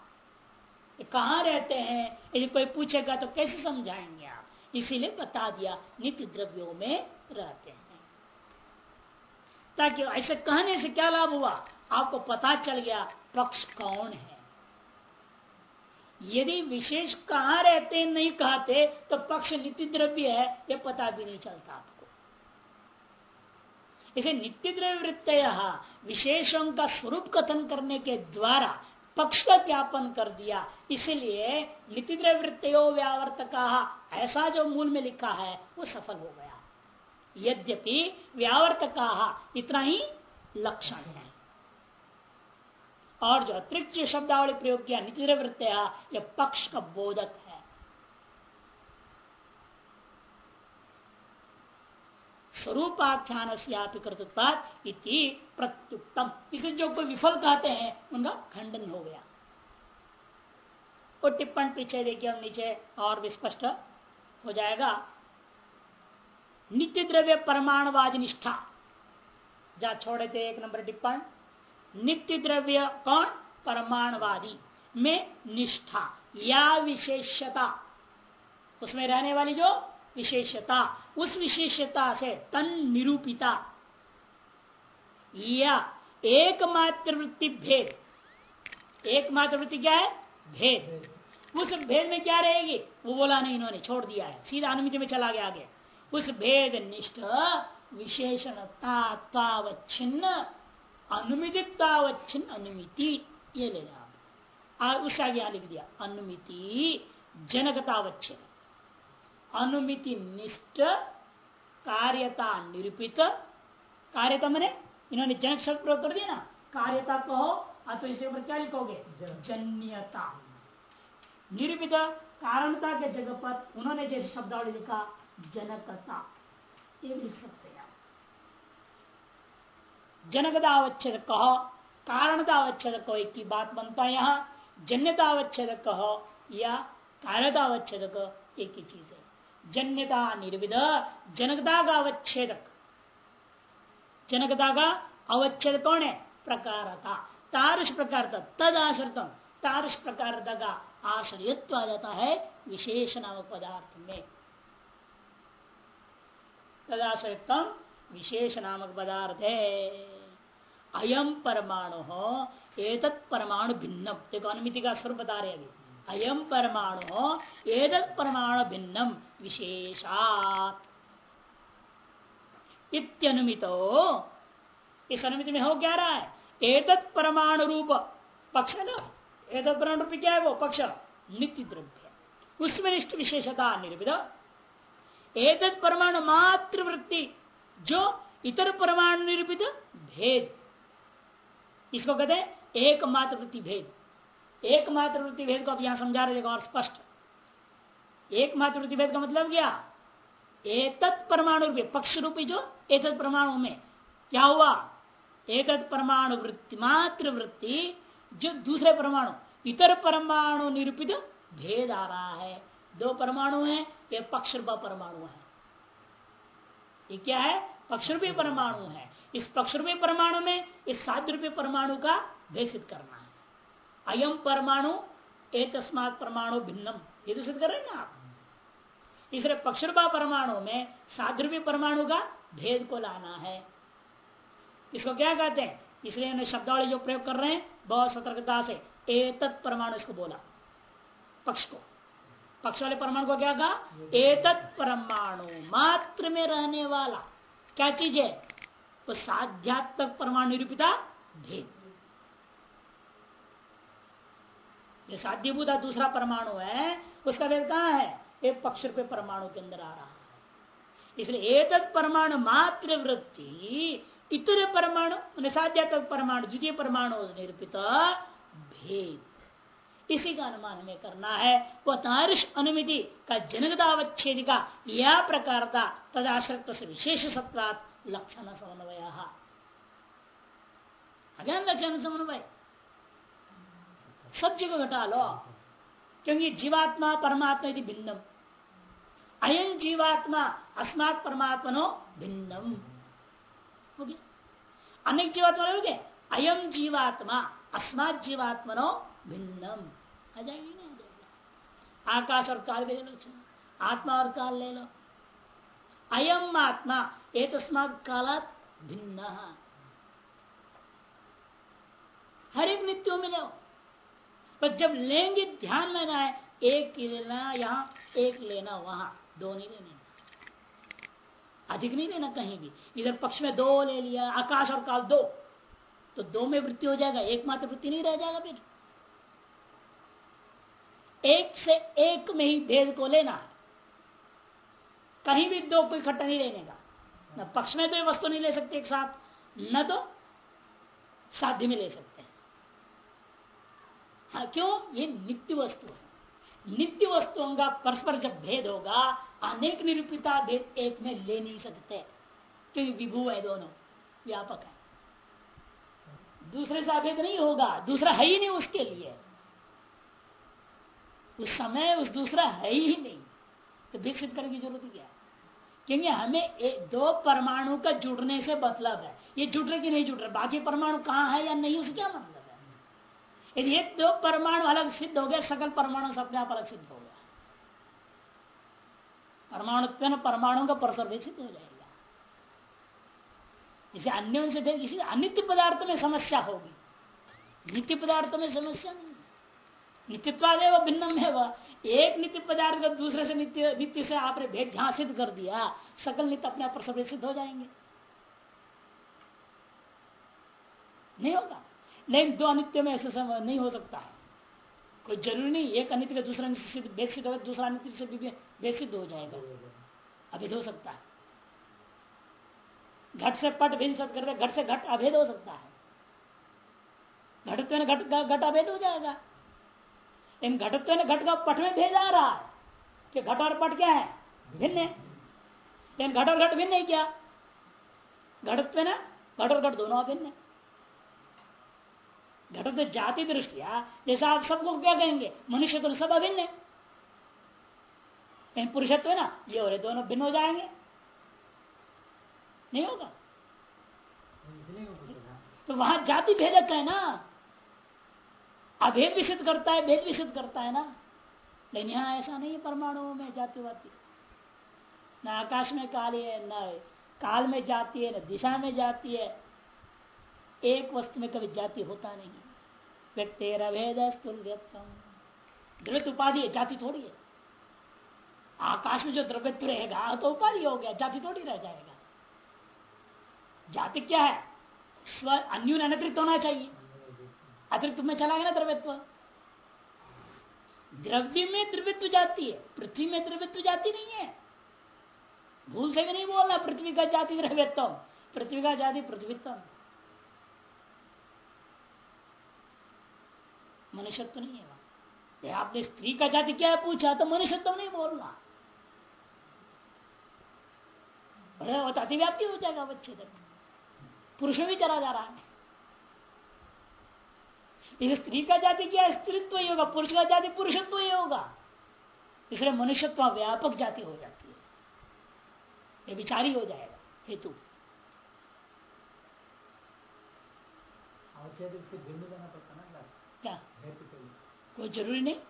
कहा रहते हैं? यदि कोई पूछेगा तो कैसे समझाएँगे आप? इसीलिए बता दिया नित्य द्रव्यों में रहते हैं। ताकि ऐसे कहने से क्या लाभ हुआ? आपको पता चल गया पक्ष कौन है। यदि विशेष कहाँ रहते नहीं कहते तो पक्ष नित्य द्रव्य है, यह पता भी नहीं चलता आपको। इसे नित्य द्रव्य वृत्त विशेषों का स्वरूप कथन करने के द्वारा पक्ष का ज्ञापन कर दिया। इसलिए नित्य द्रवृत्तो व्यावर्तक, ऐसा जो मूल में लिखा है, वो सफल हो गया। यद्यपि व्यावर्तक इतना ही लक्षण है। और जो अतिरिक्त शब्दावली प्रयोग किया नित्य वृत्त यह पक्ष का बोधक है। स्वरूपाख्यान से प्रत्युत्तम इसे जो कोई विफल कहते हैं, उनका खंडन हो गया। टिप्पण पीछे देखिए हम नीचे और भी स्पष्ट हो जाएगा। नित्य द्रव्य परमाणुवाद निष्ठा। जा छोड़े थे एक नंबर टिप्पण। नित्य द्रव्य कौन? परमाणुवादी। में निष्ठा, या विशेषता। उसमें रहने वाली जो विशेषता, उस विशेषता से तन निरूपिता। या एकमात्र वृत्ति भेद। एकमात्र वृत्ति क्या है? भेद। उस भेद में क्या रहेगी? वो बोला, नहीं, इन्होंने छोड़ दिया है। सीधा अनुमिति में चला गया आगे। उस भेद निष्ठ विशेषणतावच्छिन्न अनुमितितावच्छिन्न अनुमिति ये ले आप उस आगे लिख दिया, अनुमिति जनकतावच्छिन्न अनुमिति निष्ठ कार्यता निरूपित। कार्यता मैंने, इन्होंने जनक शब्द प्रयोग कर दिया ना? कार्यता कहो, अथवा इसे ऊपर क्या लिखोगे? जन्यता। निरूपित कारणता के जगह पर उन्होंने जैसे शब्दावली लिखा, जनकता। ये लिख सकते हैं। जनकता अवच्छेद कहो कारणता अवच्छेद कहो एक की बात बनता है यहाँ। जन्यता अवच्छेद कहो या कार्यता अवच्छेद एक ही चीज़ है। जन्यता निर्विध जनकता का अवच्छेदक जनकता का अवच्छेद कौन है? प्रकारता। तारस प्रकार तद आश्रितम तारस प्रकार का आश्रयत्व आ जाता है विशेष नाम पदार्थ में। तदाश्रयतम विशेष नामक पदार्थ है। अयम परमाणु हो एतत् परमाणु भिन्नम देखो अनुमिति का स्वरूप बता रहे अभी। अयम परमाणु हो एतत् परमाणु भिन्नम विशेषात। इत्यनुमितो, इस अनुमित में हो क्या रहा है? एतत् परमाणु रूप, पक्ष है ना? एतत् परमाणु रूप क्या है वो? पक्ष। नित्य द्रव्य उसमें निष्ठ विशेषता निर्मित एक परमाणु मात्र वृत्ति जो इतर परमाणु निरूपित भेद। इसको कहते हैं? एकमात्र वृत्ति भेद एक मात्र वृत्ति भेद को अब यहाँ समझा रहे और स्पष्ट। एकमात्र वृत्ति भेद का मतलब क्या? एतत् परमाणु रूपी पक्ष रूपी जो, एतत् परमाणु में। क्या हुआ? एक परमाणु वृत्ति, मात्र वृत्ति, जो दूसरे परमाणु, इतर परमाणु निरूपित भेद आ रहा है। दो परमाणु है ये पक्ष रूपा परमाणु है। ये क्या है? पक्ष रूपी परमाणु है। इस पक्ष रूपी परमाणु में इस सात रूपी परमाणु का भेद करना है। अयम परमाणु एक परमाणु भिन्नम। ये तो सिद्ध कर रहे हैं ना आप? इसलिए पक्षरूपा परमाणु में साध्रुपी परमाणु का भेद को लाना है। इसको क्या कहते हैं? इसलिए शब्दावली जो प्रयोग कर रहे हैं बहुत सतर्कता से। एतत् परमाणु इसको बोला। पक्ष को। पक्ष वाले परमाणु को क्या कहा? एतत् परमाणु। मात्र में रहने वाला। क्या चीज़ है? वो साध्यात्मक परमाणु निरूपिता भेद। जो साध्यभूता दूसरा परमाणु है, उसका भेद कहा है? एक पक्ष रुपये परमाणु के अंदर आ रहा है। इसलिए एक परमाणु मात्र वृत्ति इतर परमाणु साध्यात्मक परमाणु, द्वितीय परमाणु निरूपित भेद। इसी का अनुमान हमें करना है। वह तारिश अनुमिति का जनकदावच्छेद का यह प्रकार था, तदाश्रत से विशेष सत्वात लक्षण समन्वय। अज्ञान लक्षण समन्वय। सब जगह घटा लो। क्योंकि जीवात्मा परमात्मा यदि भिन्नम। अयम जीवात्मा अस्मात् परमात्मनो भिन्नम। हो गया? अनेक जीवात्मा हो गए अयम जीवात्मा अस्मात् जीवात्मनो भिन्नम। आ जाएगी नहीं जाएगी आकाश और काल के लो आत्मा और काल ले लो। अयम आत्मा एक कालात भिन्न। हर एक नित्यों में लो पर जब लेंगे, ध्यान में ना है एक लेना यहाँ, एक लेना वहाँ, दो नहीं लेने। अधिक नहीं लेना कहीं भी। इधर पक्ष में दो ले लिया, आकाश और काल दो। तो दो में वृत्ति हो जाएगा, एकमात्र वृत्ति नहीं रह जाएगा फिर। एक से एक में ही भेद को लेना है। कहीं भी दो कोई इकट्ठा नहीं लेने का। न पक्ष में तो ये वस्तु नहीं ले सकते एक साथ, न तो साध्य में ले सकते हैं। हाँ क्यों? ये नित्य वस्तु है। नित्य वस्तुओं का परस्पर जब भेद होगा, अनेक निरूपिता भेद एक में ले नहीं सकते। क्योंकि विभू है दोनों, व्यापक है। दूसरे से अभेद नहीं होगा, दूसरा है ही नहीं उसके लिए। उस समय उस दूसरा है ही नहीं। तो विकसित करने की ज़रूरत क्या है? क्योंकि हमें एक, दो परमाणु का जुड़ने से मतलब है। ये जुड़ रहे कि नहीं जुड़ रहे? बाकी परमाणु कहाँ है या नहीं उससे क्या मतलब है? यदि एक दो परमाणु अलग सिद्ध हो गया सकल परमाणु अपने आप अलग सिद्ध हो गया। परमाणु परमाणु का परसर भी सिद्ध हो जाएगा। इसे अन्य से इसी अनित्य पदार्थ में समस्या होगी। नित्य पदार्थ में समस्या नहीं। नित्यत्वादेव भिन्नम है वह एक नित्य पदार्थ का दूसरे से नित्य नित्य से आपने भेद सिद्ध कर दिया, सकल नित्य अपने आप पर सिद्ध हो जाएँगे। नहीं होगा। लेकिन दो अनित्य में ऐसे समय नहीं हो सकता है। कोई ज़रूरी नहीं, एक अनित्य का दूसरा नित्य भेद सिद्ध होगा, दूसरा नित्य से भेद सिद्ध हो जाएगा। अभेद हो सकता है। घट से पट भिन्न सब करते घट से घट अभेद हो सकता है। घटत्व घट घट अभेद हो जाएगा। इन घटत्व ने घट का पट में भेजा रहा है कि घट और पट क्या है? भिन्न है। लेकिन घट और घट भिन्न है क्या? घटत्व ना घट और घट दोनों अभिन्न है। घटत्व जाति दृष्टिया जैसा आप सबको क्या कहेंगे? मनुष्य तो सब अभिन्न है। लेकिन पुरुषत्व है ना ये और दोनों भिन्न हो जाएँगे। नहीं होगा? तो वहाँ जाति भेदक है ना। अभेद भी सिद्ध करता है, भेद भी सिद्ध करता है ना? लेकिन यहाँ ऐसा नहीं है, परमाणुओं में जातिवादी। न आकाश में काल है, न काल में जाती है, न दिशा में जाती है। एक वस्तु में कभी जाति होता नहीं व्यक्तेर अभेद उपाधि है, जाति थोड़ी है। आकाश में जो द्रव्यत्व रहेगा तो उपाधि हो गया, जाति थोड़ी रह जाएगा। जाति क्या है? स्व अन्यून अनतिरिक्त होना चाहिए। अतिरिक्त में चला गया ना द्रव्यत्व। द्रव्य में द्रव्यत्व जाती है, पृथ्वी में द्रव्यत्व जाती नहीं है। भूल से भी नहीं बोलना, पृथ्वी का जाति द्रव्यत्व। पृथ्वी का जाति पृथ्वीत्व। मनुष्यत्व नहीं है वहाँ। आपने स्त्री का जाति क्या पूछा तो मनुष्यत्व नहीं बोलना। अतिव्याप्ति हो जाएगा, बच्चे तक। पुरुष भी चला जा रहा है। इस स्त्री का जाति क्या स्त्रीत्व ही होगा पुरुष का जाति पुरुषत्व ही होगा। इसलिए मनुष्यत्व व्यापक जाति हो जाती है। ये विचारी हो जाएगा हेतु। क्या? कोई ज़रूरी नहीं।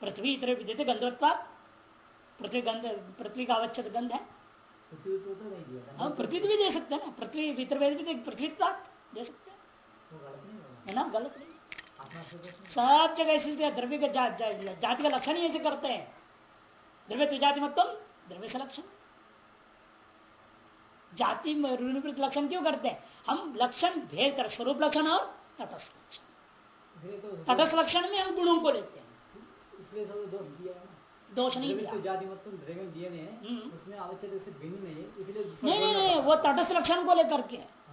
पृथ्वी इतने विद्युत गंधोत्पा पृथ्वी गंध पृथ्वी का अवच्छेद गंध है। हम पृथ्वी भी दे सकते हैं ना। पृथ्वी भीतर भी पृथ्वी दे सकते हैं। है ना? गलत नहीं। सब जगह ऐसी द्रव्य का जा, जा, जाति का लक्षण ही ऐसे करते हैं। द्रव्य तो जाति मत द्रव्य से लक्षण। जाति में लक्षण क्यों करते हैं? हम लक्षण भेद कर स्वरूप लक्षण और तटस्थ लक्षण। तटस्थ लक्षण में हम गुणों को लेते हैं। इसलिए दोष दिया दोष नहीं दिया। जाति मतलब दिए हम्म। उसमें आवश्यक नहीं है इसलिए नहीं नहीं नहीं वो तटस्थ लक्षण को लेकर के हाँ।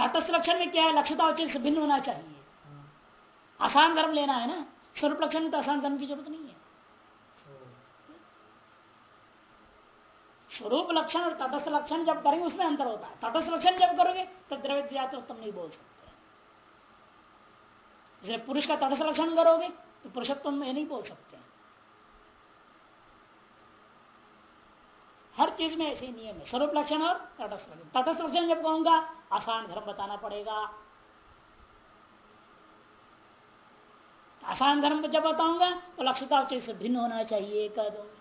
तटस्थ लक्षण में क्या है? लक्ष्यता आवश्यक से भिन्न होना चाहिए। आसान धर्म लेना है ना? स्वरूप लक्षण में तो आसान धर्म की ज़रूरत नहीं है। स्वरूप लक्षण और तटस्थ लक्षण जब करेंगे, उसमें अंतर होता है। तटस्थ लक्षण जब करोगे तो द्रव्य जाते उत्तम नहीं बोल सकते। जब पुरुष का तटस्थ लक्षण करोगे तो पुरुषोत्तम में नहीं बोल सकते। हर चीज़ में ऐसे नियम है। स्वरूप लक्षण और तटस्थ लक्षण। तटस्थ लक्षण जब कहूँगा, आसान धर्म बताना पड़ेगा। आसान धर्म जब बताऊँगा तो लक्ष्यता से भिन्न होना चाहिए, कह दूँगा।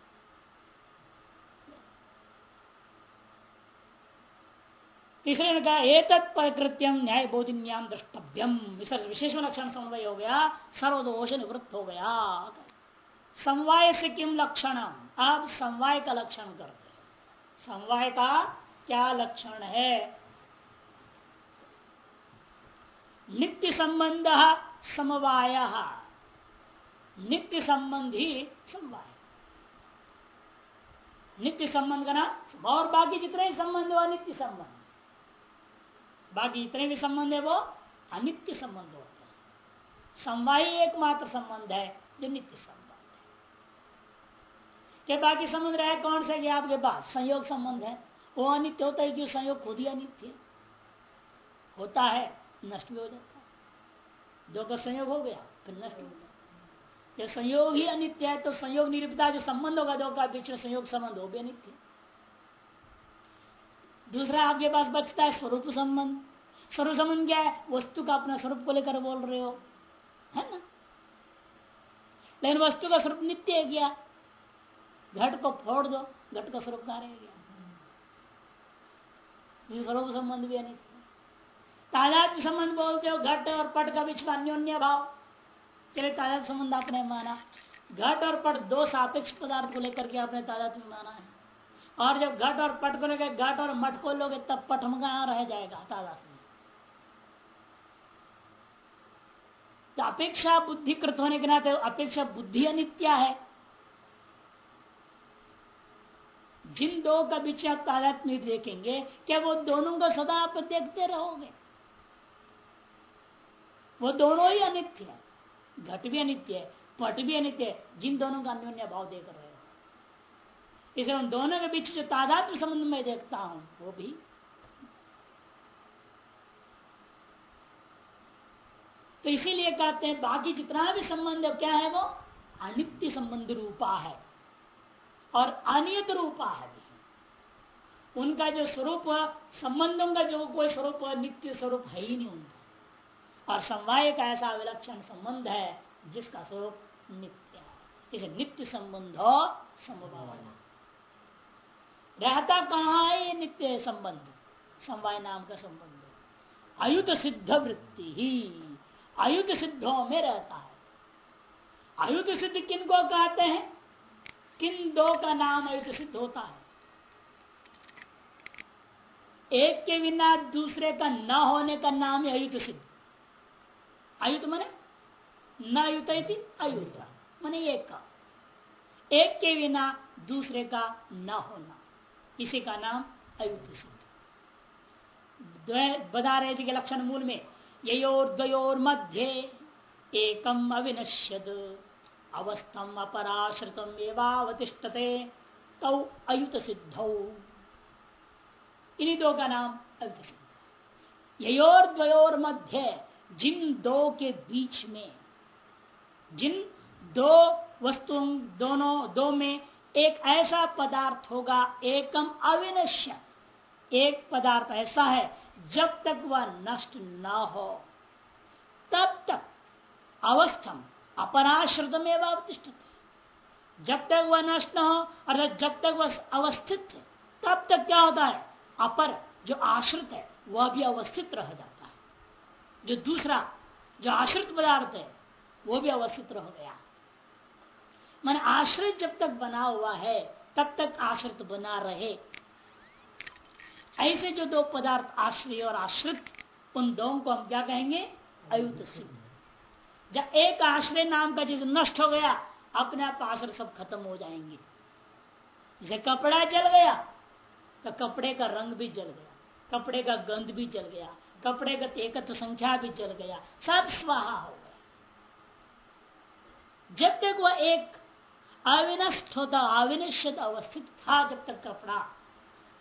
तीसरे ने कहा एक प्रकृत्यम न्याय बोधिन्याम द्रष्टव्यम विशेष लक्षण समन्वय हो गया, सर्वदोष निवृत्त हो गया। समवाय से किम लक्षण? आप समवाय का लक्षण करते समवाय का क्या लक्षण है? नित्य संबंध समवाय। नित्य संबंधी समवाय। नित्य संबंध का नाम और बाकी जितने संबंध हो नित्य संबंध। बाकी जितने भी संबंध है, वो अनित्य संबंध होते हैं। समवाय एकमात्र संबंध है, जो नित्य संबंध। के बाकी संबंध रहे, कौन से? गया आपके पास संयोग संबंध है। वो अनित्य होता है क्यों? संयोग खुद ही अनित्य होता है, नष्ट भी हो जाता है। दो का संयोग हो गया, फिर नष्ट हो गया। जब संयोग ही अनित्य है तो संयोग निरूपता जो संबंध होगा, दो का बीच में संयोग संबंध हो भी अनित्य दूसरा आपके पास बचता है स्वरूप संबंध। स्वरूप संबंध क्या है? वस्तु का अपना स्वरूप को लेकर बोल रहे हो। है ना? लेकिन वस्तु का स्वरूप नित्य है क्या? घट को फोड़ दो, घट का स्वरूप कहा रहेगा स्वरूप संबंध भी अनित्य तादाद संबंध बोलते हो, घट और पट का बीच में अन्योन्य भाव। चले तादाद संबंध आपने माना। घट और पट दो सापेक्ष पदार्थ को लेकर के आपने तादाद में माना है। और जब घट और पट को लेकर घट और मठ को लोगे, तब पट हम कहा रह जाएगा? तादाद में। तो अपेक्षा बुद्धिकृत होने के नाते अपेक्षा बुद्धि अनित्या है। जिन दो का बीच आप तादात में देखेंगे, क्या वो दोनों को सदा आप देखते रहोगे? वो दोनों ही अनित्य है। घट भी अनित्य है, पट भी अनित्य है, जिन दोनों का अन्योन्य भाव देख रहे हो। इसलिए उन दोनों के बीच जो तादात संबंध में देखता हूँ, वो भी तो इसीलिए कहते हैं, बाकी जितना भी संबंध क्या है वो? अनित्य संबंध रूपा है। और अनियत रूपा है उनका जो स्वरूप, संबंधों का जो कोई स्वरूप, नित्य स्वरूप है ही नहीं उनका। और समवाय का ऐसा विलक्षण संबंध है, जिसका स्वरूप नित्य है। इसे नित्य संबंध समभावना। रहता कहाँ है ये नित्य संबंध? समवाय नाम का संबंध। अयुत सिद्ध वृत्ति ही। अयुत सिद्धों में रहता है। अयुत सिद्ध किन को कहते हैं? किन दो का नाम अयुत सिद्ध होता है? एक के बिना दूसरे का न होने का नाम है अयुत सिद्ध अयुत मने? न अयुत अयुत। मने एक का। एक के बिना दूसरे का न होना। इसी का नाम अयुत सिद्ध बता रहे थे कि लक्षण मूल में योर द्वयोर मध्य एकम अविनश्यद अवस्थम अपराश्रितम एवावतिष्ठते, तौ अयुत सिद्ध इन्हीं दो का नाम अयुत सिद्ध योर द्वयोर मध्य जिन दो के बीच में, जिन दो वस्तुओं, दोनों, दो में एक ऐसा पदार्थ होगा, एकम अविनश्य। एक पदार्थ ऐसा है, जब तक वह नष्ट न हो, तब तक अवस्थम अपराश्रत में अवतिष्ठित। जब तक वह नष्ट हो, अर्थात जब तक वह अवस्थित है, तब तक क्या होता है? अपर जो आश्रित है, वह भी अवस्थित रह जाता है। जो दूसरा, जो आश्रित पदार्थ है, वो भी अवस्थित रह गया। मन आश्रित जब तक बना हुआ है, तब तक आश्रित बना रहे। ऐसे जो दो पदार्थ आश्रय और आश्रित, उन दोनों को हम क्या कहेंगे? अयुत सिद्ध। जब एक आश्रय नाम का चीज़ नष्ट हो गया, अपने आप आश्रय सब खत्म हो जाएँगे। जैसे कपड़ा जल गया तो कपड़े का रंग भी जल गया, कपड़े का गंध भी जल गया, कपड़े का एकत्व संख्या भी जल गया, सब स्वाहा हो गया। जब तक वह एक अविनष्ट होता अविनिश्चित अवस्थित था, जब तक कपड़ा,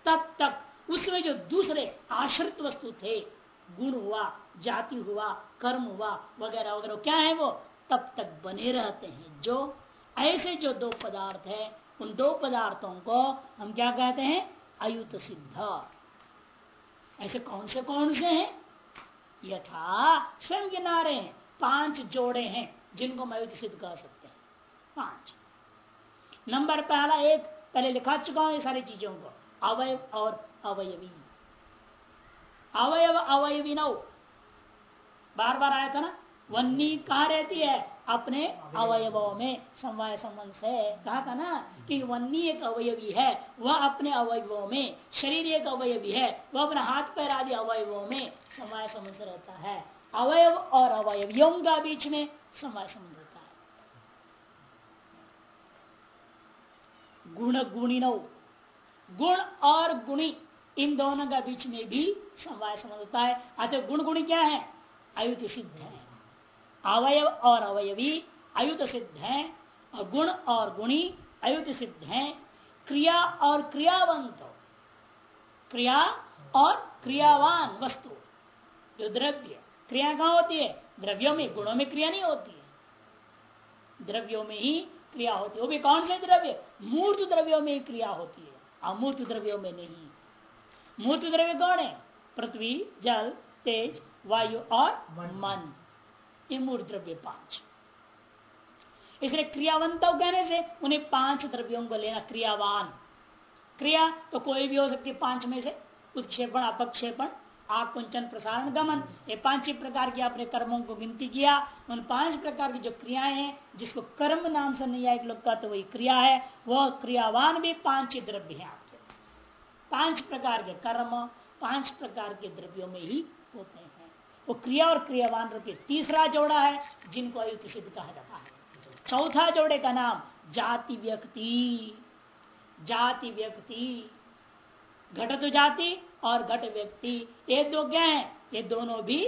तब तक उसमें जो दूसरे आश्रित वस्तु थे गुण हुआ, जाति हुआ, कर्म हुआ, वगैरह वगैरह। क्या है वो? तब तक बने रहते हैं। जो, ऐसे जो दो पदार्थ है, उन दो पदार्थों को हम क्या कहते हैं? अयुत सिद्ध। ऐसे कौन से कौन से हैं? यथा स्वयं किनारे हैं। पाँच जोड़े हैं, जिनको हम अयुत सिद्ध कह सकते हैं। पाँच। नंबर पहला एक, पहले लिखा चुका हूँ ये सारी चीज़ों को। अवयव और अवयवी। अवयव अवयवी नौ बार बार आया था ना वन्नी कहा रहती है अपने अवयवों में, समवाय संबंध से। कहा था ना कि वन्नी एक अवयवी है, वह अपने अवयवों में, शरीर एक अवयवी है, वह अपने हाथ पैर आदि अवयवों में समवाय संबंध रहता है। अवयव और अवयवियों का बीच में समवाय संबंध रहता है। गुण गुणी नौ गुण और गुणी इन दोनों का बीच में भी समवाय संबंध होता है। अतः गुण गुणी क्या है? अयुत सिद्ध है। अवयव और अवयवी अयुत सिद्ध है और गुण और गुणी अयुत सिद्ध है। क्रिया और क्रियावंत क्रिया और क्रियावान वस्तु। जो द्रव्य, क्रिया कहा होती है? द्रव्यों में, गुणों में क्रिया नहीं होती है। द्रव्यों में ही क्रिया होती है। वो भी कौन से द्रव्य? मूर्त द्रव्यों में ही क्रिया होती है। अमूर्त द्रव्यों में नहीं। मूर्त द्रव्य कौन है? पृथ्वी जल तेज वायु और मन। ये मूर्त द्रव्य पाँच। इसलिए क्रियावंत कहने से उन्हें पाँच द्रव्यों को लेना क्रियावान। क्रिया तो कोई भी हो सकती है पाँच में से। उत्क्षेपण अपक्षेपण आकुंचन प्रसारण गमन। ये पाँच ही प्रकार की आपने कर्मों को गिनती किया। उन पाँच प्रकार की जो क्रियाएँ हैं जिसको कर्म नाम से नहीं आए लोग का तो वही क्रिया है वह क्रियावान भी पाँच ही द्रव्य है। पाँच प्रकार के कर्म, पाँच प्रकार के द्रव्यों में ही होते हैं। वो क्रिया और क्रियावान रूपी तीसरा जोड़ा है, जिनको अयुक्त सिद्ध कहा जाता है। चौथा जोड़े का नाम जाति व्यक्ति। जाति व्यक्ति। घटत जाति और घट व्यक्ति। ये दो क्या है? ये दोनों भी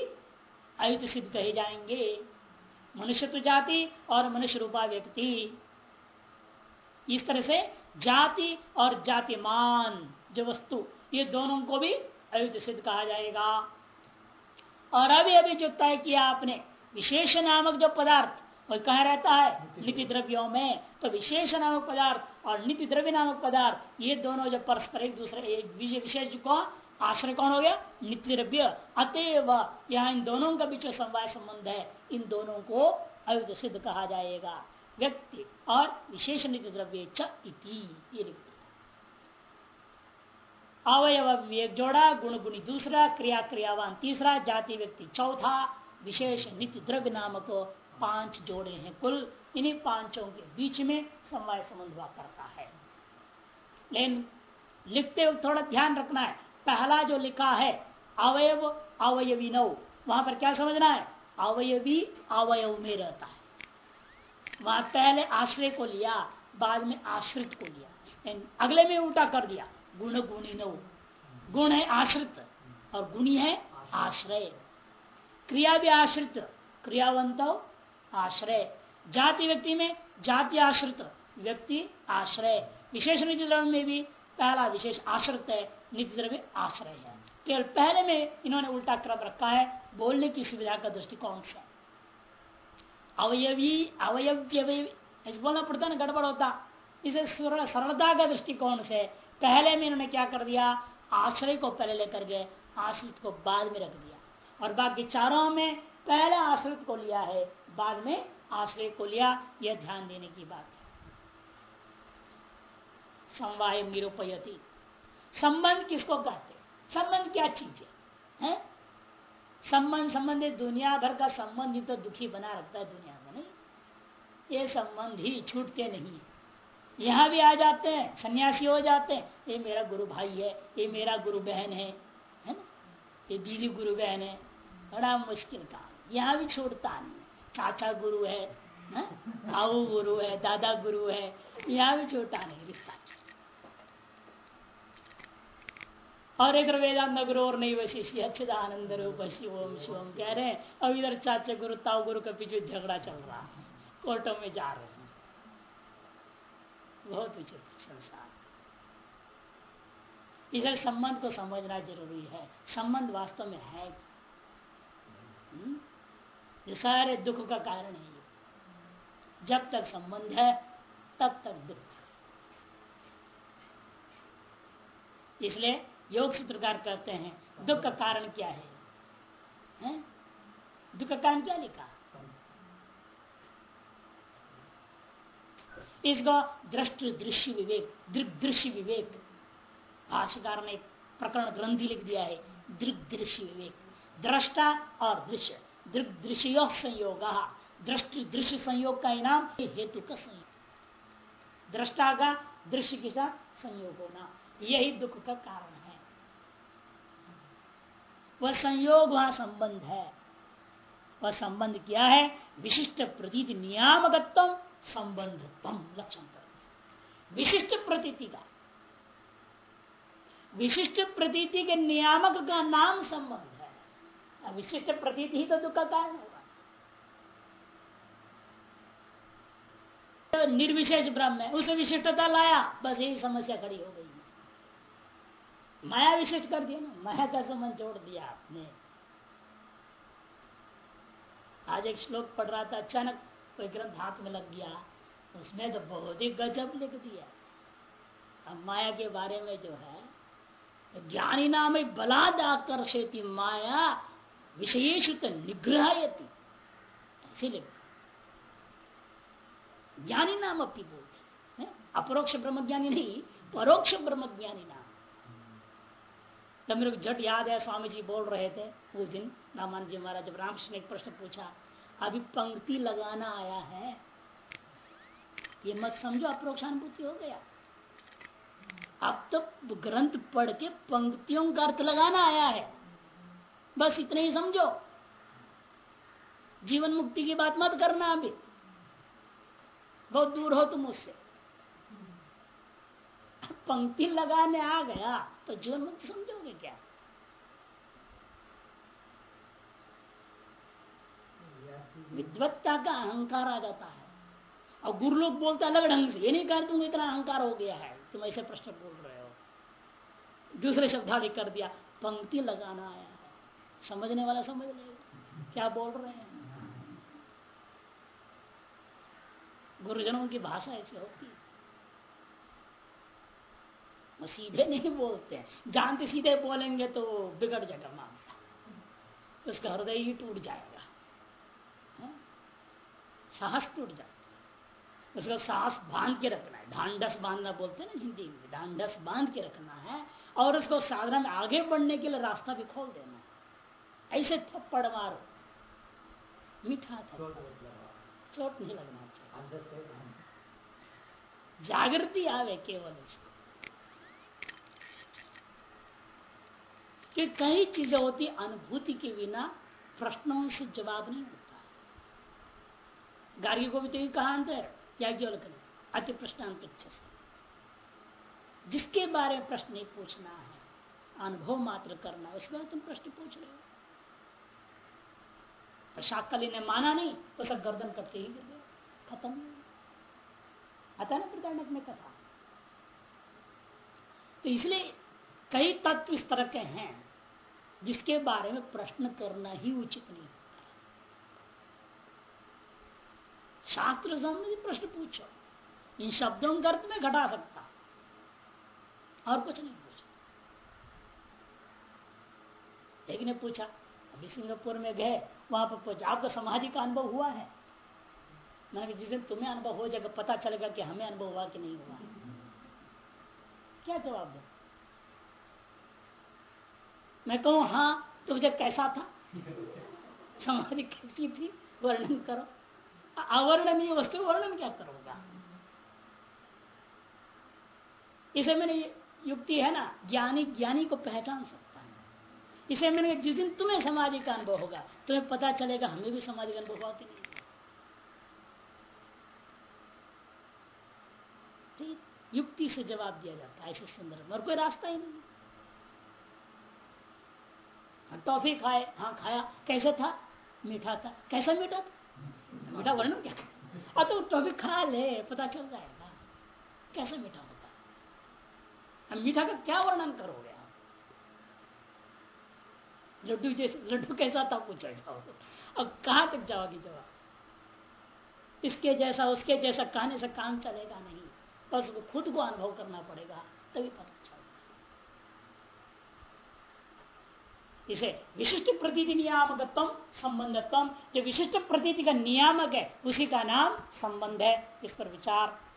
अयुत सिद्ध कहे जाएँगे। मनुष्य तो जाति और मनुष्य रूपा व्यक्ति। इस तरह से जाति और जातिमान। जो वस्तु ये दोनों को भी अयुत सिद्ध कहा जाएगा। और अभी अभी जो तय किया आपने विशेष नामक जो पदार्थ वो कहा रहता है? नित्य द्रव्यों। में। तो विशेष नामक पदार्थ और नित्य द्रव्य नामक पदार्थ ये दोनों जो परस्पर एक दूसरे एक विशेष को आश्रय कौन हो गया? नित्य द्रव्य। अतएव यहाँ इन दोनों का बीच समवाय संबंध है। इन दोनों को अयुध सिद्ध कहा जाएगा। व्यक्ति और विशेष नित्य द्रव्य इति अवयव विवेक जोड़ा गुण गुणी दूसरा क्रिया क्रियावान तीसरा जाति व्यक्ति, चौथा विशेष नित्य द्रव्य नामक पाँच जोड़े हैं। कुल इन्हीं पाँचों के बीच में समवाय संबंध हुआ करता है। लेकिन लिखते हुए थोड़ा ध्यान रखना है। पहला जो लिखा है, अवयव, अवयवी नौ, वहाँ पर क्या समझना है? अवयवी, अवयव में रहता है। वहाँ पहले आश्रय को लिया, बाद में आश्रित को लिया। अगले में उल्टा कर दिया। गुण गुणी नौ गुण है आश्रित और गुणी है आश्रय. क्रिया भी आश्रित, क्रियावंत आश्रय. जाति व्यक्ति में जाति आश्रित, व्यक्ति आश्रय. विशेष निधि द्रव्य में भी पहला विशेष आश्रित है निधि द्रव्य आश्रय है. केवल पहले में इन्होंने उल्टा क्रम रखा है, बोलने की सुविधा का दृष्टिकोण से. अवयवी अवयव्य बोलना पड़ता ना, गड़बड़ होता. इसे सरलता का दृष्टिकोण से पहले में इन्होंने क्या कर दिया? आश्रय को पहले लेकर गए आश्रित को बाद में रख दिया। और बाकी चारों में पहले आश्रित को लिया है बाद में आश्रय को लिया यह ध्यान देने की बात समवाय निरूपयती। संबंध किसको कहते संबंध क्या चीज़ है, है? संबंध संबंधित दुनिया भर का संबंध ही तो दुखी बना रखता है दुनिया में नहीं? ये संबंध ही छूटते नहीं है। यहाँ भी आ जाते हैं, सन्यासी हो जाते हैं। ये मेरा गुरु भाई है, ये मेरा गुरु बहन है है ना? ये दीदी गुरु बहन है। बड़ा मुश्किल काम। यहाँ भी छोड़ता नहीं चाचा गुरु है आओ गुरु है, दादा गुरु है। यहाँ भी छोटा नहीं, रिश्ता और एक वेदांत गुरु और नहीं वशिष्य अच्छानंद रूप शिवम शिवम कह रहे हैं, अब इधर चाचा गुरु, ताऊ गुरु के पीछे झगड़ा चल रहा है। कोर्टों में जा रहे बहुत विचित्र संसार इसलिए संबंध को समझना ज़रूरी है। संबंध वास्तव में है हम्म? ये सारे दुख का कारण है जब तक संबंध है तब तक दुख इसलिए योग सूत्रकार कहते हैं दुख का कारण क्या है, है? दुख का कारण क्या लिखा? इसका दृष्टि दृश्य विवेक, दृग दृश्य विवेक। भाष्यकार ने प्रकरण ग्रंथि लिख दिया है, दृग दृश्य विवेक। दृष्टा और दृश्य। दृग दृश्य संयोग। दृष्टि दृश्य संयोग का इनाम हेतु का संयोग। दृष्टा का दृश्य के साथ संयोग होना, यही दुख का कारण है। वह संयोग वहाँ संबंध है। वह संबंध क्या है? विशिष्ट प्रतीत नियामकत्व संबंध तम लक्षण कर। विशिष्ट प्रतीति का। विशिष्ट प्रतीति के नियामक का नाम संबंध है। विशिष्ट प्रतीति ही तो दुख का कारण होगा। तो निर्विशेष ब्रह्म है। उसे विशिष्टता लाया, बस यही समस्या खड़ी हो गई माया विशिष्ट कर दिया ना, माया का संबंध जोड़ दिया आपने। आज एक श्लोक पढ़ रहा था, अचानक कोई ग्रंथ हाथ में लग गया, उसमें तो बहुत ही गजब लिख दिया। अब माया के बारे में जो है, ज्ञानी नाम बलाद आकर्षित माया विशेष निग्रह ऐसे ज्ञानी नाम अपनी बोलती अपरोक्ष ब्रह्म ज्ञानी नहीं, परोक्ष ब्रह्म ज्ञानी नाम। तब मेरे को झट याद है, स्वामी जी बोल रहे थे उस दिन रामान जी महाराज, जब रामकृष्ण ने एक प्रश्न पूछा अभी पंक्ति लगाना आया है। ये मत समझो अप्रोक्षानुभूति हो गया। अब तो ग्रंथ पढ़ के पंक्तियों का अर्थ लगाना आया है। बस इतने ही समझो। जीवन मुक्ति की बात मत करना अभी। बहुत दूर हो तुम उससे। पंक्ति लगाने आ गया तो जीवन मुक्ति समझोगे क्या? विद्वत्ता का अहंकार आ जाता है। और गुरु लोग बोलते अलग ढंग से, ये नहीं कह तुम इतना अहंकार हो गया है, तुम ऐसे प्रश्न बोल रहे हो। दूसरे शब्दावली कर दिया, पंक्ति लगाना आया है। समझने वाला समझ लेगा क्या बोल रहे हैं? गुरुजनों की भाषा ऐसी होती है। सीधे नहीं बोलते हैं। जानते सीधे बोलेंगे तो बिगड़ जाएगा मामला। उसका हृदय ही टूट जाएगा। साहस टूट जाता उसको सांस बाँध के रखना है। ढांडस बांधना बोलते हैं ना हिंदी में। ढांडस बाँध के रखना है और उसको साधना में आगे बढ़ने के लिए रास्ता भी खोल देना है। ऐसे थप्पड़ मारो। मीठा था चोट नहीं लगना चाहिए। जागृति आवे केवल उसको। कि कई चीज़ें होती अनुभूति के बिना प्रश्नों से जवाब नहीं होता। गार्गी को भी तो कहा अंतर या केवल अति प्रश्नांत जिसके बारे में प्रश्न नहीं पूछना है, अनुभव मात्र करना उसके बारे तुम प्रश्न पूछ रहे हो। शाकली ने माना नहीं तो सब गर्दन कटके ही गिर खत्म। आता ना प्रताड़क में कथा? तो इसलिए कई तत्व इस तरह के हैं, जिसके बारे में प्रश्न करना ही उचित नहीं होता शास्त्र संबंधी प्रश्न पूछो, इन शब्दों के अर्थ में घटा सकता। और कुछ नहीं पूछा। एक ने पूछा, अभी सिंगापुर में गए, वहाँ पर पूछा आपको समाधि का अनुभव हुआ है? मैंने जिस दिन तुम्हें अनुभव हो जाएगा, पता चलेगा कि हमें अनुभव हुआ कि नहीं हुआ। क्या जवाब दो? मैं कहूँ हाँ तो मुझे कैसा था? समाधि कैसी थी? वर्णन करो। अवर्णनीय वस्तु वर्णन क्या करोगा? इसे मैंने युक्ति है ना, ज्ञानी ज्ञानी को पहचान सकता है। इसे मैंने जिस दिन तुम्हें समाधि का अनुभव होगा, तुम्हें पता चलेगा, हमें भी समाधि का अनुभव हुआ कि नहीं। युक्ति से जवाब दिया जाता है ऐसे संदर्भ और कोई रास्ता ही नहीं। टॉफी खाए हाँ खाया, कैसे था? मीठा था। कैसा मीठा था? मीठा वर्णन क्या? अब तो टॉफी खा ले, पता चल जाएगा। कैसे मीठा होता है? मीठा का क्या वर्णन करोगे आप? लड्डू जैसे, लड्डू कैसा था पूछेगा अब कहाँ तक जाओगी जवाब? इसके जैसा, उसके जैसा, कहने से काम चलेगा नहीं। बस खुद को अनुभव करना पड़ेगा, तभी पता चलेगा। इसे विशिष्ट प्रतीति नियामकत्व, संबंधत्व, जो विशिष्ट प्रतीति का नियामक है, उसी का नाम संबंध है। इस पर विचार